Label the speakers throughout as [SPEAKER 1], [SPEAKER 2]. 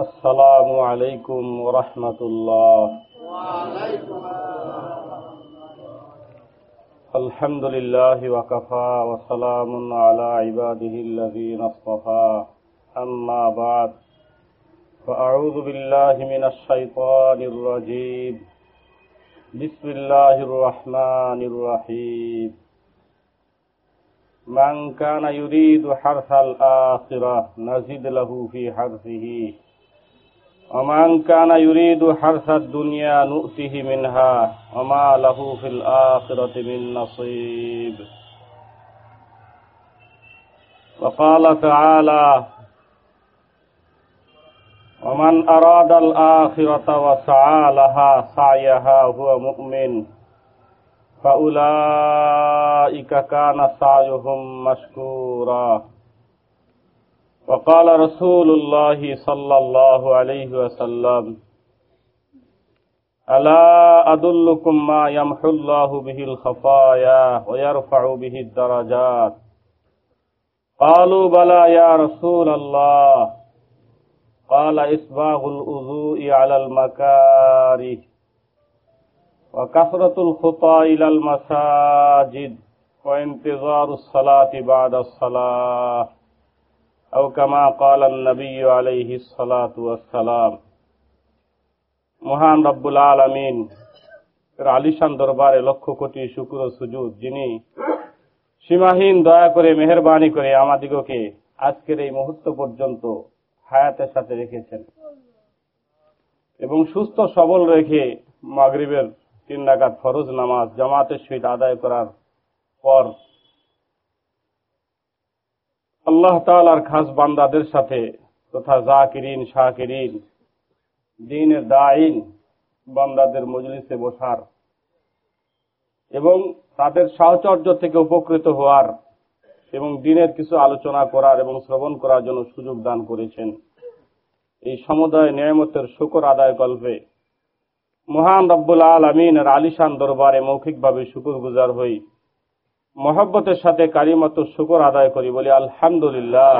[SPEAKER 1] السلام عليكم ورحمة الله. الحمد لله وكفى وسلام على عباده الذين اصطفى. أما بعد، فأعوذ بالله من الشيطان الرجيم. بسم الله الرحمن الرحيم. من كان يريد حرث الآخرة نزد له في حرثه. ومن كان يريد حرث الدنيا نؤته منها وما له في الآخرة من نصيب. وقال تعالى ومن أراد الآخرة وسعى لها سعيها هو مؤمن فأولئك كان سعيهم مشكورا. وقال رسول الله صلى الله عليه وسلم، ألا أدلكم ما يمحو الله به الخفايا ويرفع به الدرجات؟ قالوا بلى يا رسول الله. قال إسباغ الأذوء على المكاره وكثرة الخطى إلى المساجد وانتظار الصلاة بعد الصلاة. أو كما قال النبي عليه الصلاة والسلام মহান রব্বুল আলমিন আলিশান দরবারে লক্ষ কোটি শুক্র সুজুদ যিনি সীমাহীন দয়া করে মেহরবানি করে আমাদিগকে আজকের এই মুহূর্ত পর্যন্ত হায়াতের সাথে রেখেছেন এবং সুস্থ সবল রেখে মাগরিবের তিন নাগাদ ফরজ নামাজ জামাতের সহিত আদায় করার পর আল্লাহ তালার খাস বান্দাদের সাথে, তথা জাকিরিন, শাকিরিন, দিনের দাইন বান্দাদের মজলিসে বসার এবং তাদের সাহচর্য থেকে উপকৃত হওয়ার এবং দিনের কিছু আলোচনা করার এবং শ্রবণ করার জন্য সুযোগ দান করেছেন। এই সমুদায় নিয়ামতের শুকর আদায় কল্পে মহান রব্বুল আলমিনের আলিশান দরবারে মৌখিকভাবে শুকুর গুজার হই। মহব্বতের সাথে কারিমত শুকর আদায় করি বলি, আলহামদুলিল্লাহ।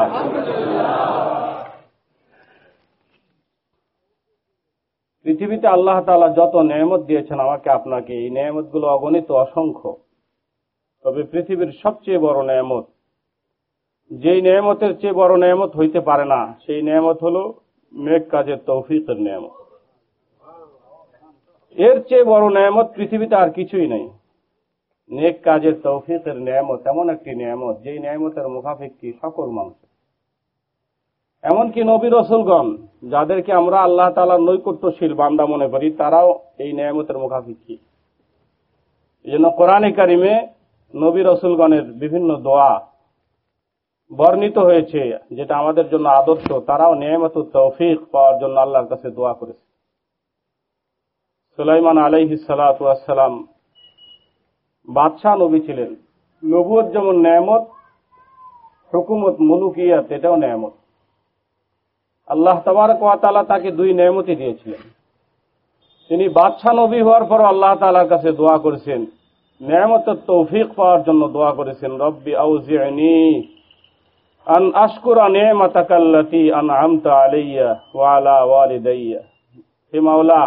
[SPEAKER 1] পৃথিবীতে আল্লাহ তালা যত নেয়ামত দিয়েছেন আমাকে আপনাকে, এই নেয়ামতগুলো অগণিত অসংখ্য। তবে পৃথিবীর সবচেয়ে বড় নেয়ামত, যেই নেয়ামতের চেয়ে বড় নেয়ামত হইতে পারে না, সেই নেয়ামত হল মেঘ কাজের তৌফিকের নেয়ামত। এর চেয়ে বড় নেয়ামত পৃথিবীতে আর কিছুই নেই। নেক কাজের তৌফিকের নিয়ামত, এমন একটি নিয়ামত, যেই নিয়ামতের মুখাফিকি সকল মানুষ। এমনকি নবী রসুলগণ, যাদেরকে আমরা আল্লাহ তালার নৈকট্যশীল বান্দা মনে করি, তারাও এই নিয়ামতের মুখাফিকি এই জন্য কোরআনে কারিমে নবী রসুলগণের বিভিন্ন দোয়া বর্ণিত হয়েছে, যেটা আমাদের জন্য আদর্শ, তারাও নিয়ামত তৌফিক পাওয়ার জন্য আল্লাহর কাছে দোয়া করেছে। সুলাইমান আলাইহিস সালাম বাদশাহ নবী ছিলেন। নবুয়ত যেমন নেয়ামত, হুকুমত মুলুকিয়াত এটাও নেয়ামত। আল্লাহ তালা তাকে দুই নেয়ামতি দিয়েছিলেন। তিনি বাদশাহ নবী হওয়ার পর আল্লাহ তালার কাছে দোয়া করেছেন। নেয়ামতের তৌফিক পাওয়ার জন্য দোয়া করেছেন, রব্বি আউজিআনি আন আশকুরা নেমাতাকাল্লাতি আন আমতা আলাইয়া ওয়ালা ওয়ালিদাইয়া। হে মাওলা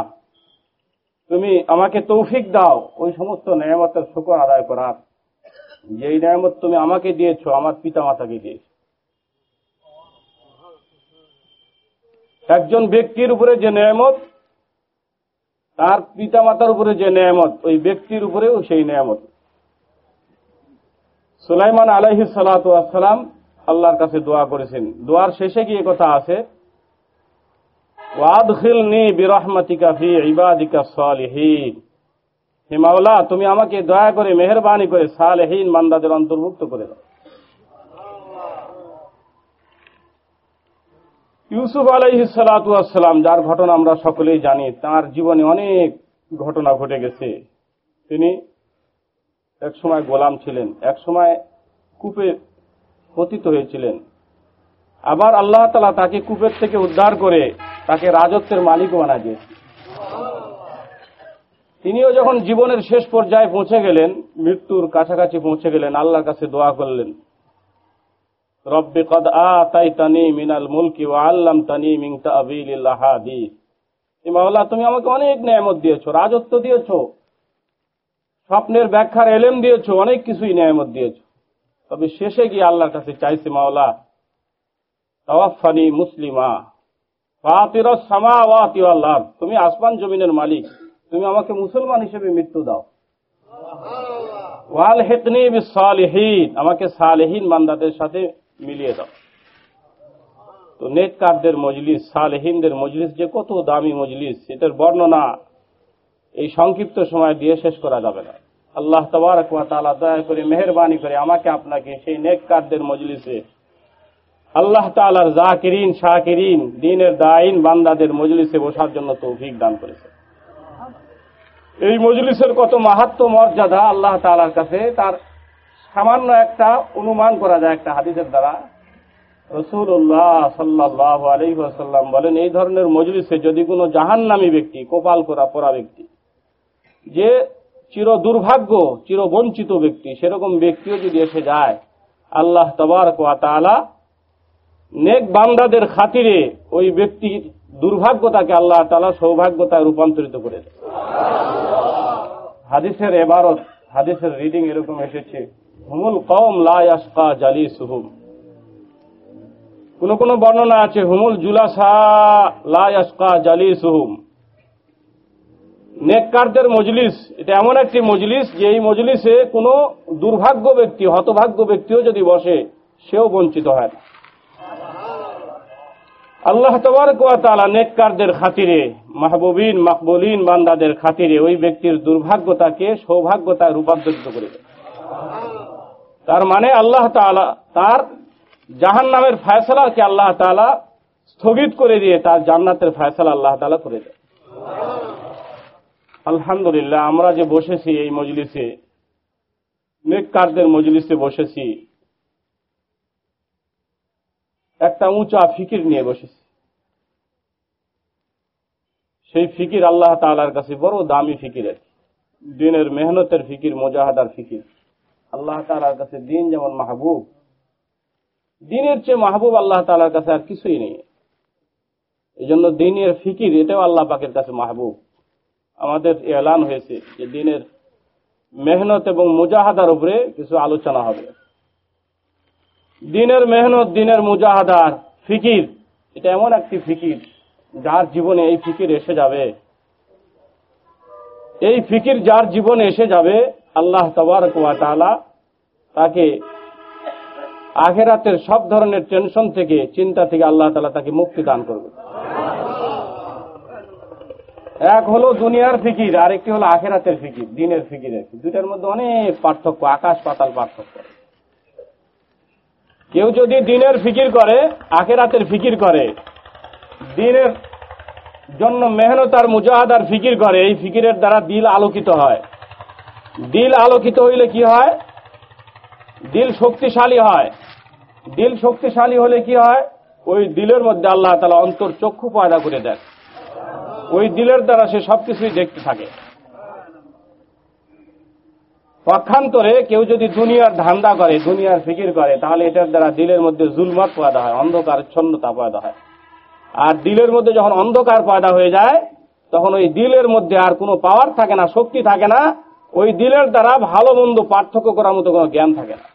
[SPEAKER 1] তুমি আমাকে তৌফিক দাও, ওই সমস্ত নিয়ামতের শুকর আদায় করার। যেই নিয়ামত তুমি আমাকে দিয়েছ, আমার পিতা মাতাকে দিয়েছ। একজন ব্যক্তির উপরে যে নিয়ামত, তার পিতা মাতার উপরে যে নিয়ামত, ওই ব্যক্তির উপরেও সেই নিয়ামত। সুলাইমান আলাইহি সালাম আল্লাহর কাছে দোয়া করেছেন। দোয়ার শেষে গিয়ে কথা আছে ওয়াদখিলনি বিরহমাতিকা ফি ইবাদিকা সালিহিন। হে মাওলা, তুমি আমাকে দয়া করে মেহরবানি করে সালেহীন মান্দাদের অন্তর্ভুক্ত করে দাও। ইউসুফ আলাইহিস সালাম, যার ঘটনা আমরা সকলেই জানি, তার জীবনে অনেক ঘটনা ঘটে গেছে। তিনি এক সময় গোলাম ছিলেন, এক সময় কূপে পতিত হয়েছিলেন। আবার আল্লাহ তালা তাকে কূপের থেকে উদ্ধার করে তাকে রাজত্বের মালিক বানা দিয়েছে তিনিও যখন জীবনের শেষ পর্যায়ে পৌঁছে গেলেন, মৃত্যুর কাছাকাছি পৌঁছে গেলেন, আল্লাহর কাছে দোয়া করলেন। রব্বি কদ আতাইতানি মিনাল মুলকি ওয়া আল্লামতানি মিন তাবিলিল আহাদিস। এ মাওলা, তুমি আমাকে অনেক নিয়ামত দিয়েছ, রাজত্ব দিয়েছ, স্বপ্নের ব্যাখ্যার এলেম দিয়েছ, অনেক কিছুই নিয়ামত দিয়েছ। তবে শেষে গিয়ে আল্লাহর কাছে চাইছে, মাওলা তাওয়াফানি মুসলিমা ফাতির সামাওয়াতি ওয়াল আরদ তুমি আসমান জমিনের মালিক। তুমি আমাকে মুসলমান হিসেবে মৃত্যু দাও। আমাকে সালেহীন বান্দাদের সাথে মিলিয়ে দাও। তো নেককারদের মজলিস, সালেহিনদের মজলিস, যে কত দামি মজলিস, এটার বর্ণনা এই সংক্ষিপ্ত সময় দিয়ে শেষ করা যাবে না। আল্লাহ তবারক ওয়া তাআলা দয়া করে মেহেরবানি করে আমাকে আপনাকে সেই নেককারদের মজলিসে আল্লাহ তাআলার জাকিরিন, শাকিরিন, দিনের দাইন বান্দাদের মজলিসে বসার জন্য তৌফিক দান করেছে। এই মজলিসের কত মাহাত্ম মর্যাদা আল্লাহ তাআলার কাছে, তার সামান্য একটা অনুমান করা যায় একটা হাদিসের দ্বারা। রসুল্লাহ সাল্লাহ আলহিহাসাল্লাম বলেন, এই ধরনের মজলিসে যদি কোনো জাহান্নামী ব্যক্তি, কোপাল করা পরা ব্যক্তি, যে চির দুর্ভাগ্য, চির বঞ্চিত ব্যক্তি, সেরকম ব্যক্তিও যদি এসে যায়, আল্লাহ তবার কোয়া তালা নেক বান্দাদের খাতিরে ওই ব্যক্তির দুর্ভাগ্যতাকে আল্লাহ তালা সৌভাগ্যতায় রূপান্তরিত করে হাদিসের এবারত, হাদিসের রিডিং এরকম এসেছে, হুমুল কম লায়াসকা জালি সুহুম কোন কোন বর্ণনা আছে, হুমুল জুলাসা লায়াসকা জালি সুহুম নেককারদের মজলিস, এটা এমন একটি মজলিস যে এই মজলিসে কোনো দুর্ভাগ্য ব্যক্তি, হতভাগ্য ব্যক্তিও যদি বসে, সেও বঞ্চিত হয় আল্লাহ তবরকালা নেককারদের খাতিরে, মাহবুবিন, মাকবুলিন বান্দাদের খাতিরে ওই ব্যক্তির দুর্ভাগ্যতাকে সৌভাগ্যতায় রূপান্তরিত করে তার মানে আল্লাহ তালা তার জাহান নামের ফায়সালাকে আল্লাহ তালা স্থগিত করে দিয়ে তার জান্নাতের ফায়সালা আল্লাহ তালা করে দেয়। আলহামদুলিল্লাহ, আমরা যে বসেছি এই মজলিসে, নেককারদের মজলিসে বসেছি একটা উঁচা ফিকির নিয়ে বসেছি। সেই ফিকির আল্লাহ তালার কাছে বড় দামি ফিকির আছে দিনের মেহনতের ফিকির, মোজাহাদার ফিকির। আল্লাহ তালার কাছে দিন যেমন মাহবুব, দিনের চেয়ে মাহবুব আল্লাহ তালার কাছে আর কিছুই নেই। এই জন্য দিনের ফিকির, এটাও আল্লাহ পাকের কাছে মাহবুব। আমাদের এলান হয়েছে যে দিনের মেহনত এবং মুজাহাদার উপরে কিছু আলোচনা হবে। দিনের মেহনত, দিনের মুজাহাদার, ফিকির। এটা এমন একটি ফিকির, যার জীবনে এই ফিকির এসে যাবে। এই ফিকির যার জীবনে এসে যাবে, আল্লাহ তালা তাকে আখেরাতের সব ধরনের টেনশন থেকে, চিন্তা থেকে আল্লাহ তালা তাকে মুক্তি দান করবে। এক হলো দুনিয়ার ফিকির আর একটি হলো আখেরাতের ফিকির, দিনের ফিকির দুইটার মধ্যে অনেক পার্থক্য, আকাশ পাতাল পার্থক্য। কেউ যদি দিনের ফিকির করে, আখেরাতের ফিকির করে, দিনের জন্য মেহনত আর মুজাহাদার ফিকির করে, এই ফিকিরের দ্বারা দিল আলোকিত হয়। দিল আলোকিত হইলে কি হয়? দিল শক্তিশালী হয়। দিল শক্তিশালী হলে কি হয়? ওই দিলের মধ্যে আল্লাহ তালা অন্তর চক্ষু পয়দা করে দেন। ওই দিলের দ্বারা সে সবকিছুই দেখতে থাকে। পক্ষান্তরে কেউ যদি দুনিয়ার ধান্দা করে, দুনিয়ার ফিকির করে, তাহলে এটার দ্বারা দিলের মধ্যে জুলমাত পয়দা হয়, অন্ধকার ছন্নতা পয়দা হয়। আর দিলের মধ্যে যখন অন্ধকার পয়দা হয়ে যায়, তখন ওই দিলের মধ্যে আর কোনো পাওয়ার থাকে না, শক্তি থাকে না। ওই দিলের দ্বারা ভালো মন্দ পার্থক্য করার মতো কোনো জ্ঞান থাকে না।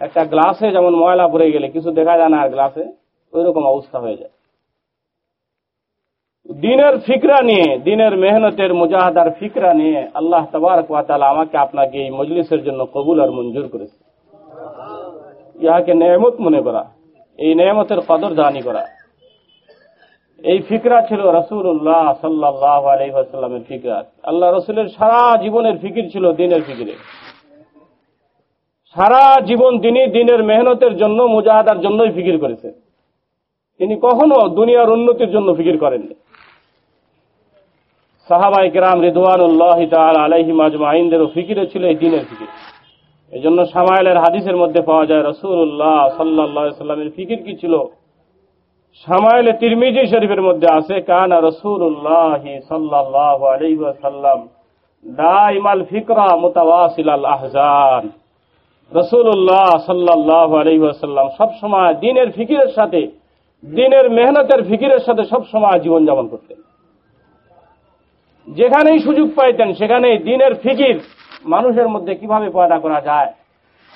[SPEAKER 1] একটা গ্লাসে যেমন ময়লা পড়ে গেলে, কিছু দেখা যায় না আর গ্লাসে ওই রকম অবস্থা হয়ে যায়। দিনের ফিকরা নিয়ে, দিনের মেহনতের মুজাহাদার ফিকরা নিয়ে আল্লাহ তবারক ওয়াতালা আমাকে আপনাকে এই মজলিসের জন্য কবুল আর মঞ্জুর করেছে। ইহাকে নেয়ামত মনে করা, এই নেয়ামতের কদর দানি করা। এই ফিকরা ছিল রসুল্লাহ সাল্লাহ আলহিহাস্লামের ফিকরা। আল্লাহ রসুলের সারা জীবনের ফিকির ছিল দিনের ফিকিরে। সারা জীবন তিনি দিনের মেহনতের জন্য, মুজাহাদার জন্যই ফিকির করেছেন। তিনি কখনো দুনিয়ার উন্নতির জন্য ফিকির করেননি। সাহাবাই কেরাম রিদওয়ানুল্লাহ আলাইহিম আজমাইনদেরও ফিকিরে ছিল এই দিনের ফিকির। এই জন্য সামাইলের হাদিসের মধ্যে পাওয়া যায় রসুল্লাহ সাল্লাহ সাল্লামের ফিকির কি ছিল? সামাইলে তিরমিজি শরীফের মধ্যে আছে, কানা রসুল্লাহ সাল্লাহ আলাইসাল্লাম দাইমাল ফিকরা মুতাওয়াসিল আল আহজান। রসুল্লাহ সাল্লাহ আলহি আসাল্লাম সবসময় দিনের ফিকিরের সাথে, দিনের মেহনতের ফিকিরের সাথে সবসময় জীবনযাপন করতেন। যেখানেই সুযোগ পাইতেন, সেখানেই দিনের ফিকির মানুষের মধ্যে কীভাবে পয়দা করা যায়?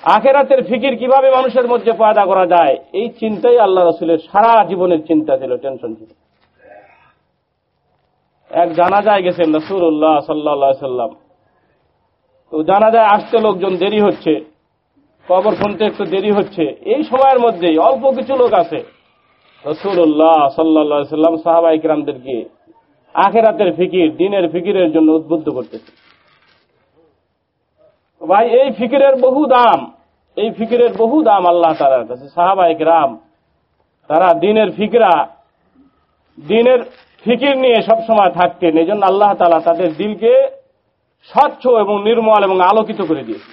[SPEAKER 1] আখেরাতের ফিকির কীভাবে মানুষের মধ্যে পয়দা করা যায়? এই চিন্তাই আল্লাহ রসুলের সারা জীবনের চিন্তা ছিল টেনশন ছিল। এক জানা যায় গেছেন রসুল্লাহ সাল্লা সাল্লাম। তো জানা যায় আসতে লোকজন দেরি হচ্ছে, কবর শুনতে একটু দেরি হচ্ছে। এই সময়ের মধ্যেই অল্প কিছু লোক আছে। রসুল্লাহ সাল্লা সাল্লাম সাহাবাইকরামদেরকে আখেরাতের ফিকির, দিনের ফিকিরের জন্য উদ্বুদ্ধ করতেছে। ভাই, এই ফিকিরের বহু দাম, এই ফিকিরের বহু দাম আল্লাহ তালার কাছে। সাহাবাহিক রাম তারা দিনের ফিকরা, দিনের ফিকির নিয়ে সবসময় থাকতেন। এই জন্য আল্লাহ তালা তাদের দিলকে স্বচ্ছ এবং নির্মল এবং আলোকিত করে দিয়েছে।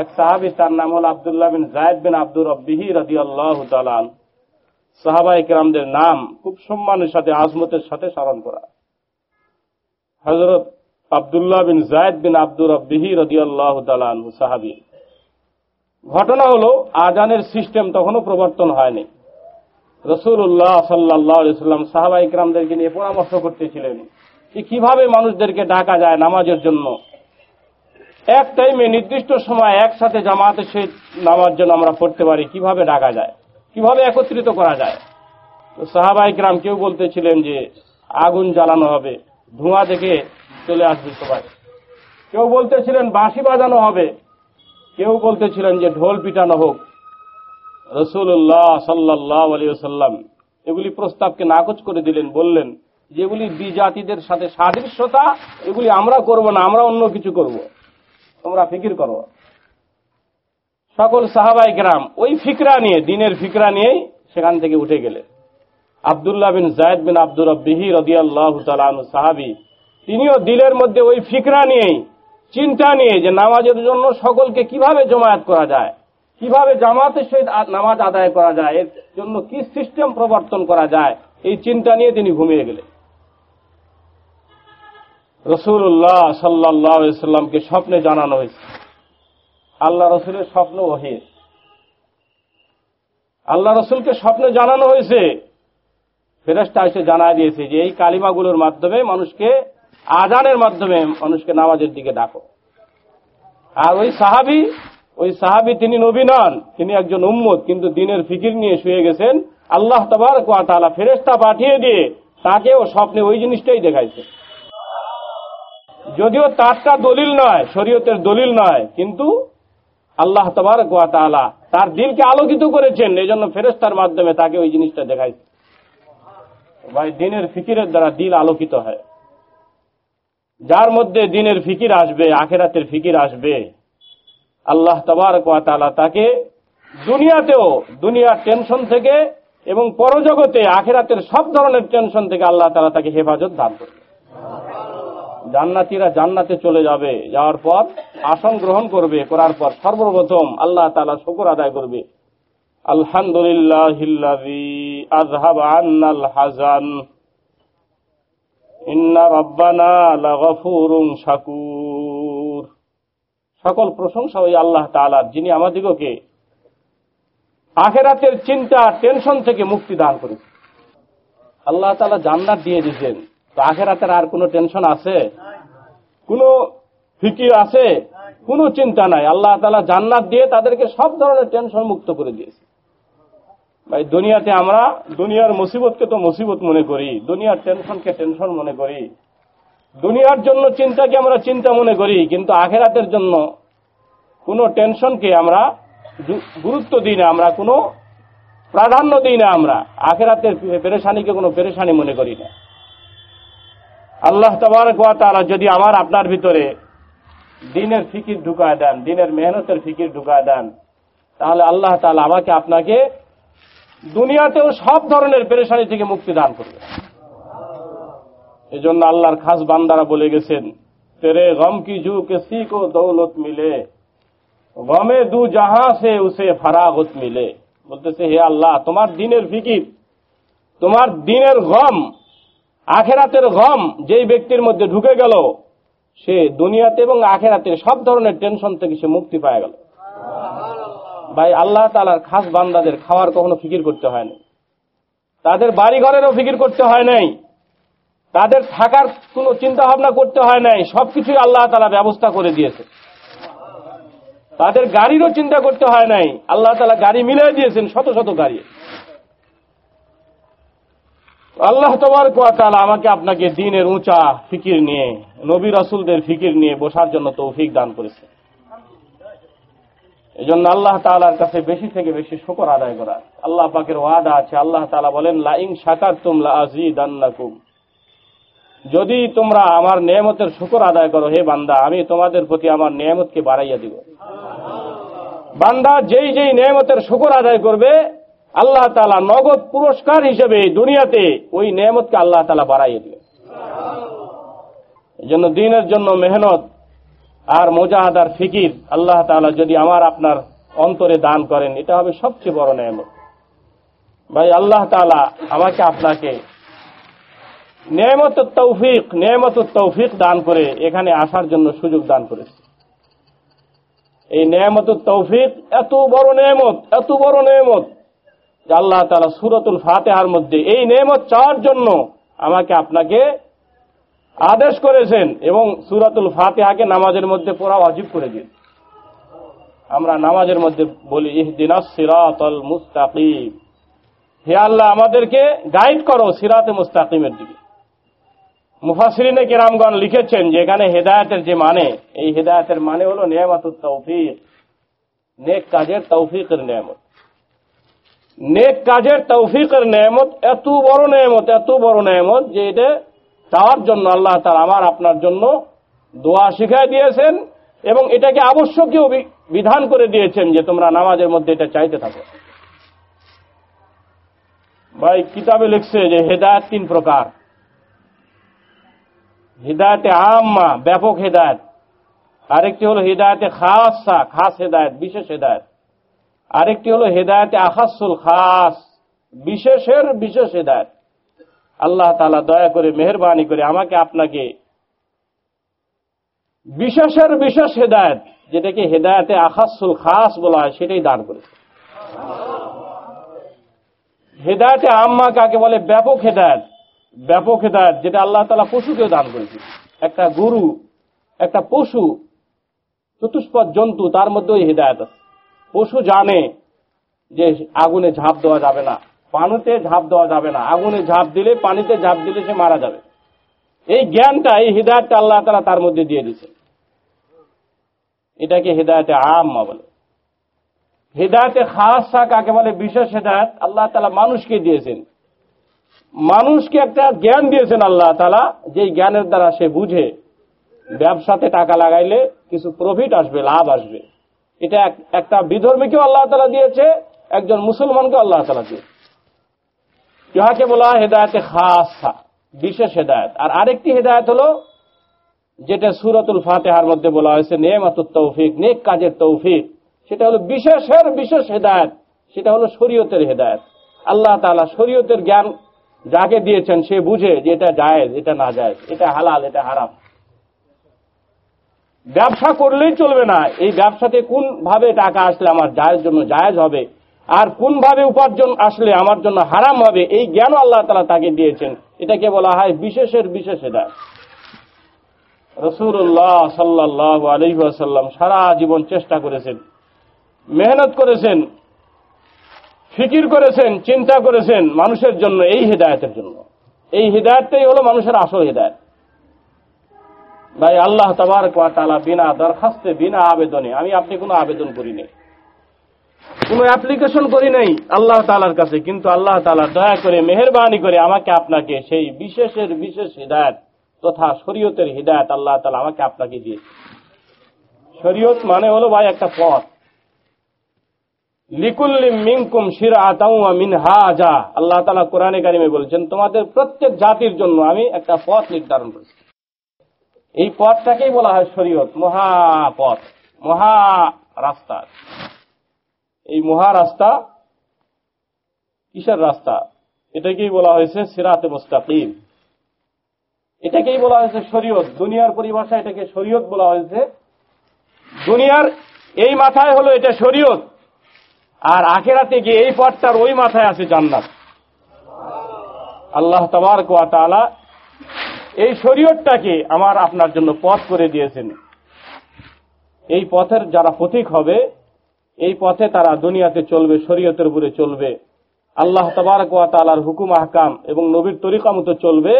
[SPEAKER 1] এক সাহাবি, তার নাম হল আবদুল্লাহ বিন জায়দ বিন আব্দুর রব্বিহি রাজি আল্লাহ তালান সাহাবাহিক রামদের নাম খুব সম্মানের সাথে, আজমতের সাথে স্মরণ করা। হজরত আবদুল্লাহ বিন জায়দ বিন আব্দুর রব্বিহি রদি আল্লাহ তালু সাহাবি। ঘটনা হলো, আজানের সিস্টেম তখনও প্রবর্তন হয়নি। রসুল্লাহ সাল্লাহ সাল্লাম সাহাবা ইকরামদেরকে নিয়ে পরামর্শ করতেছিলেন যে কীভাবে মানুষদেরকে ডাকা যায় নামাজের জন্য। এক টাইমে নির্দিষ্ট সময় একসাথে জামাতে সে নামাজ জন্য আমরা পড়তে পারি, কীভাবে ডাকা যায়। কীভাবে একত্রিত করা যায়? তো সাহাবা ইকরাম কেউ বলতেছিলেন যে, আগুন জ্বালানো হবে, ধোঁয়া দেখে চলে আসবে সবাই। কেউ বলতেছিলেন, বাঁশি বাজানো হবে। কেউ বলতেছিলেন যে, ঢোল পিটানো হোক। রসুল্লাহ সাল্লাহ আলী সাল্লাম এগুলি প্রস্তাবকে নাকচ করে দিলেন, বললেন, যেগুলি বিজাতিদের সাথে সাদৃশ্যতা, এগুলি আমরা করব না, আমরা অন্য কিছু করব। তোমরা ফিকির করো। সকল সাহাবাই গ্রাম ওই ফিকরা নিয়ে, দিনের ফিকরা নিয়েই সেখান থেকে উঠে গেলে আবদুল্লাহ বিন জায়দ বিন আব্দুর রব্বিহি রদিয়াল্লাহ সাহাবি, তিনিও দিলের মধ্যে ওই ফিকরা নিয়েই, চিন্তা নিয়ে যে নামাজের জন্য সকলকে কীভাবে জমায়েত করা যায়, কীভাবে জামাতের সহিত নামাজ আদায় করা যায়, এর জন্য কি সিস্টেম প্রবর্তন করা যায়, এই চিন্তা নিয়ে তিনি ঘুমিয়ে গেলেন। রসুল্লাহ সাল্লাহ সাল্লামকে স্বপ্নে জানানো হয়েছে। আল্লাহ রসুলের স্বপ্ন ওহির আল্লাহ রসুলকে স্বপ্নে জানানো হয়েছে। ফেরেস্তা এসে জানা দিয়েছে যে, এই কালিমাগুলোর মাধ্যমে মানুষকে, আজানের মাধ্যমে মানুষকে নামাজের দিকে ডাকো। আর ওই সাহাবি ওই সাহাবি তিনি নবী নন, তিনি একজন উম্মত, কিন্তু দিনের ফিকির নিয়ে শুয়ে গেছেন। আল্লাহ তবার কোয়াতালা ফেরেস্তা পাঠিয়ে দিয়ে তাকেও স্বপ্নে ওই জিনিসটাই দেখাইছে। যদিও তারটা দলিল নয়, শরীয়তের দলিল নয়, কিন্তু আল্লাহ তবার কোয়াতালা তার দিলকে আলোকিত করেছেন। এই জন্য ফেরেস্তার মাধ্যমে তাকে ওই জিনিসটা দেখাইছে ভাই, দিনের ফিকিরের দ্বারা দিল আলোকিত হয়। যার মধ্যে দিনের ফিকির আসবে, আখেরাতের ফিকির আসবে, আল্লাহ তবার কোয়াতালা তাকে দুনিয়াতেও, দুনিয়ার টেনশন থেকে এবং পরজগতে আখেরাতের সব ধরনের টেনশন থেকে আল্লাহ তালা তাকে হেফাজত দান করবে। জান্নাতিরা জান্নাতে চলে যাবে। যাওয়ার পর আসন গ্রহণ করবে, করার পর সর্বপ্রথম আল্লাহ তালা শুকর আদায় করবে। আলহামদুলিল্লাহ হাজান শাকুর। সকল প্রশংসা ওই আল্লাহ তালার যিনি আমাদিগকে আখেরাতের চিন্তা, টেনশন থেকে মুক্তি দান করেছে আল্লাহ তালা জান্নাত দিয়ে দিয়েছেন। তো আখেরাতের আর কোনো টেনশন আছে? কোনো ফিকির আছে? কোনো চিন্তা নাই। আল্লাহ তালা জান্নাত দিয়ে তাদেরকে সব ধরনের টেনশন মুক্ত করে দিয়েছে। ভাই, দুনিয়াতে আমরা, দুনিয়ার মুসিবতকে তো মুসিবত মনে করি, দুনিয়ার টেনশনকে টেনশন মনে করি। দুনিয়ার জন্য চিন্তাকে আমরা চিন্তা মনে করি, কিন্তু আখেরাতের জন্য কোনো টেনশনকে আমরা গুরুত্ব দিই না, আমরা কোনো প্রাধান্য দিই না আমরা। আখেরাতের পেরেশানিকে কোনো পেরেশানি মনে করি না। আল্লাহ তালা যদি আমার আপনার ভিতরে দিনের ফিকির ঢুকায় দেন, দিনের মেহনতের ফিকির ঢুকায় দেন, তাহলে আল্লাহ তালা আমাকে আপনাকে দুনিয়াতেও সব ধরনের পেরেশানি থেকে মুক্তি দান করবে। এই জন্য আল্লাহর খাস বান্দারা বলে গেছেন, তেরে গম কি জু কে সিকো দৌলত মিলে? গমে দু জাহা সে উসে ফারাগত মিলে? বলতেছে, হে আল্লাহ, তোমার দিনের ফিকির, তোমার দিনের গম আখেরাতের গম যেই ব্যক্তির মধ্যে ঢুকে গেল, সে দুনিয়াতে এবং আখেরাতে সব ধরনের টেনশন থেকে সে মুক্তি পায় গেল। ভাই, আল্লাহ তালার খাস বান্দাদের খাওয়ার কখনো ফিকির করতে হয় না তাদের বাড়ি ঘরেরও ফিকির করতে হয় নাই। তাদের থাকার কোনো চিন্তা ভাবনা করতে হয় নাই। সবকিছুই আল্লাহ তালা ব্যবস্থা করে দিয়েছে। তাদের গাড়িরও চিন্তা করতে হয় নাই। আল্লাহ তালা গাড়ি মিলিয়ে দিয়েছেন শত শত গাড়ি। আল্লাহ তোমার তালা আমাকে আপনাকে দিনের উঁচা ফিকির নিয়ে, নবী রাসুলদের ফিকির নিয়ে বসার জন্য তৌফিক দান করেছে। এই জন্য আল্লাহ তালার কাছে বেশি থেকে বেশি শুকর আদায় করা। আল্লাহ পাকের ওয়াদা আছে, আল্লাহ তালা বলেন লাইং সাকার তুমলা আজিদান্নাকুম যদি তোমরা আমার নিয়ামতের শুকর আদায় করো, হে বান্দা, আমি তোমাদের প্রতি আমার নিয়ামতকে বাড়াইয়া দিব। বান্দা যেই যেই নিয়ামতের শুকর আদায় করবে আল্লাহ তালা নগদ পুরস্কার হিসেবে দুনিয়াতে ওই নিয়ামতকে আল্লাহ তালা বাড়াইয়ে দিবে এই জন্য দিনের জন্য মেহনত আর মোজাহাদার ফিকির আল্লাহ তালা যদি আমার আপনার অন্তরে দান করেন, এটা হবে সবচেয়ে বড় নিয়ামত। ভাই, আল্লাহ তালা আমাকে আপনাকে নিয়ামত তৌফিক নিয়ামত তৌফিক দান করে এখানে আসার জন্য সুযোগ দান করেছে। এই নিয়ামত তৌফিক এত বড় নিয়ামত, এত বড় নিয়ামত। আল্লাহ তালা সুরতুল ফাতেহার মধ্যে এই নেমত চাওয়ার জন্য আমাকে আপনাকে আদেশ করেছেন এবং সুরাতুল ফাতেহাকে নামাজের মধ্যে পড়া অজীব করে দিন আমরা নামাজের মধ্যে বলি ইহদিনা সিরাতল মুস্তাকিম। হে আল্লাহ, আমাদেরকে গাইড করো সিরাতে মুস্তাকিমের দিকে। মুফাসরিনে কেরামগণ লিখেছেন যে এখানে হেদায়তের যে মানে এই হেদায়তের মানে হল নিয়ামতুল তৌফিক নেক কাজের তৌফিকের নিয়ামত। নেক কাজের তৌফিকের নিয়ামত, এত বড় নিয়ামত, এত বড় নিয়ামত যে এটা চাওয়ার জন্য আল্লাহ তার আমার, আপনার জন্য দোয়া শিখাই দিয়েছেন এবং এটাকে আবশ্যকীয় বিধান করে দিয়েছেন যে তোমরা নামাজের মধ্যে এটা চাইতে থাকো। ভাই, কিতাবে লিখছে যে হেদায়ত তিন প্রকার। হৃদায়তে আম্মা, ব্যাপক হেদায়ত। আরেকটি হলো হৃদায়তে খাসা, খাস হেদায়ত, বিশেষ হেদায়ত। আরেকটি হলো হেদায়তে আখাসুল খাস, বিশেষের বিশেষ হেদায়ত। আল্লাহ তালা দয়া করে, মেহরবানি করে আমাকে আপনাকে বিশেষের বিশেষ হেদায়ত, যেটাকে হেদায়তে আখাসুল খাস বলা হয়, সেটাই দান করেছে। হেদায়তে আম্মা কাকে বলে? ব্যাপক হেদায়ত। ব্যাপক হেদায়ত, যেটা আল্লাহ তালা পশুকেও দান করেছে। একটা গরু, একটা পশু, চতুষ্পদ জন্তু, তার মধ্যে ওই হেদায়ত আছে। পশু জানে যে আগুনে ঝাঁপ দেওয়া যাবে না, পানিতে ঝাঁপ দেওয়া যাবে না। আগুনে ঝাঁপ দিলে, পানিতে ঝাঁপ দিলে সে মারা যাবে। এই জ্ঞানটা, এই হৃদায়তটা আল্লাহ তালা তার মধ্যে দিয়ে দিচ্ছে এটাকে হৃদায়তে আম্মা বলে। হৃদায়তে খাসা কাকে বলে? বিশেষ হেদায়ত আল্লাহ তালা মানুষকে দিয়েছেন। মানুষকে একটা জ্ঞান দিয়েছেন আল্লাহ তালা যে জ্ঞানের দ্বারা সে বুঝে, ব্যবসাতে টাকা লাগাইলে কিছু প্রফিট আসবে, লাভ আসবে। এটা একটা বিধর্মীকেও আল্লাহ তালা দিয়েছে, একজন মুসলমানকে আল্লাহ তালা দিয়েছে। ইহাকে বলা হয় হেদায়তে খাসা বিশেষ হেদায়ত। আর আরেকটি হেদায়ত হলো, যেটা সুরতুল ফাতেহার মধ্যে বলা হয়েছে নেমাতুর তৌফিক, নেক কাজের তৌফিক। সেটা হলো বিশেষের বিশেষ হেদায়ত। সেটা হলো শরীয়তের হেদায়ত। আল্লাহ তালা শরীয়তের জ্ঞান যাকে দিয়েছেন, সে বুঝে যে এটা জায়েজ, এটা না জায়েজ, এটা হালাল, এটা হারাম। ব্যবসা করলেই চলবে না। এই ব্যবসাতে কোন ভাবে টাকা আসলে আমার জায়েজ জন্য জায়েজ হবে? আর কোন ভাবে উপার্জন আসলে আমার জন্য হারাম হবে? এই জ্ঞান আল্লাহ তালা তাকে দিয়েছেন। এটাকে বলা হয় বিশেষের বিশেষ এটা রসুল্লাহ সাল্লাহ আলহাসাল্লাম সারা জীবন চেষ্টা করেছেন। মেহনত করেছেন, ফিকির করেছেন, চিন্তা করেছেন মানুষের জন্য, এই হৃদায়তের জন্য। এই হৃদায়তটাই হলো মানুষের আসল হৃদায়ত। ভাই, আল্লাহ তবার তালা বিনা দরখাস্তে, বিনা আবেদনে, আমি আপনি কোনো আবেদন করি নাই। কোন অ্যাপ্লিকেশন করি নাই আল্লাহ তালার কাছে, কিন্তু আল্লাহ তালা দয়া করে, মেহরবানি করে আমাকে আপনাকে সেই বিশেষের বিশেষ হৃদায়ত তথা শরীয়তের হৃদায়ত আল্লাহ তালা আমাকে আপনাকে দিয়েছে। শরীয়ত মানে হলো ভাই একটা পথ। লিকুল্লি মিনকুম শিরা আতাউয়া মিন হাজা আল্লাহ তালা কোরআনে কারিমে বলছেন, তোমাদের প্রত্যেক জাতির জন্য আমি একটা পথ নির্ধারণ করেছি। এই পথটাকেই বলা হয় শরীয়ত, মহাপথ, মহা রাস্তা। এই মহা রাস্তা কিসের রাস্তা? এটাকেই বলা হয়েছে সিরাতে মুস্তাকিম। এটাকেই বলা হয়েছে শরীয়ত। দুনিয়ার পরিভাষা এটাকে শরীয়ত বলা হয়েছে। দুনিয়ার এই মাথায় হলো এটা শরীয়ত। আর আখেরাতে গিয়ে এই পথটার ওই মাথায় আছে জান্নাত। আল্লাহ তবার তাআলা এই শরীয়তটাকে আমার আপনার জন্য পথ করে দিয়েছেন। এই পথের যারা পথিক হবে, এই পথে তারা দুনিয়াতে চলবে, শরীয়তের উপরে চলবে। আল্লাহ তবারক ওয়া তাআলার হুকুম, আহকাম এবং নবীর তরিকা মতো চলবে।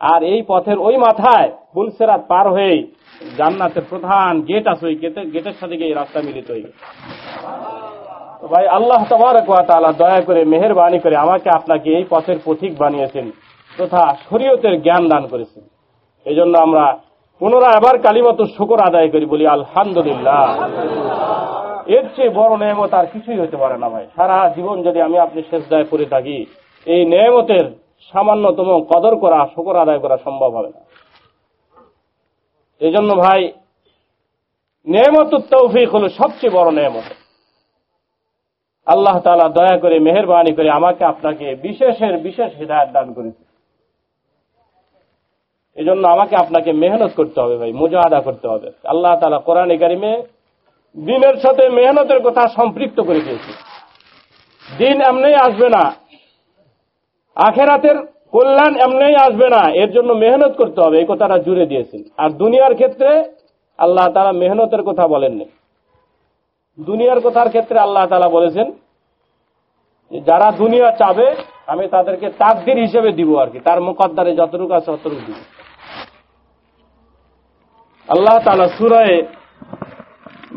[SPEAKER 1] আর এই পথের ওই মাথায় ফুলসেরাত পার হয়ে জান্নাতের প্রধান গেট আছে, ওই গেটের গেটের সাথে গিয়ে রাস্তা মিলিত হয়ে ভাই, আল্লাহ তবারক ওয়া তাআলা দয়া করে, মেহেরবানি করে আমাকে আপনাকে এই পথের পথিক বানিয়েছেন। তথা শরীয়তের জ্ঞান দান করেছেন এই জন্য আমরা পুনরায় আবার কালিমত শুকর আদায় করি বলি, আলহামদুলিল্লাহ। এর চেয়ে বড় নেমত আর কিছুই হতে পারে না ভাই। সারা জীবন যদি আমি আপনি শেষ দায় করে থাকি, এই নেমতের সামান্যতম কদর করা, শুকর আদায় করা সম্ভব হবে না। এই জন্য ভাই নেমত তৌফিক হলো সবচেয়ে বড় নেমত আল্লাহ তালা দয়া করে, মেহরবানি করে আমাকে আপনাকে বিশেষের বিশেষ হৃদায়ত দান করেছে। এই জন্য আমাকে আপনাকে মেহনত করতে হবে ভাই, মুজাহাদা করতে হবে। আল্লাহ তালা কোরআন কারিমে দিনের সাথে মেহনতের কথা সম্পৃক্ত করে দিয়েছে। দিন এমনি আসবে না, আখেরাতের কল্যাণ এমনি আসবে না, এর জন্য মেহনত করতে হবে, এই কথাটা জুড়ে দিয়েছেন আর দুনিয়ার ক্ষেত্রে আল্লাহ তালা মেহনতের কথা বলেননি। দুনিয়ার কথার ক্ষেত্রে আল্লাহ তালা বলেছেন যারা দুনিয়া চাবে, আমি তাদেরকে তাকদির হিসেবে দিব আর কি, তার মুকদ্দারে যতটুকু আছে ততটুকু দিব। আল্লাহ তালা সুরায়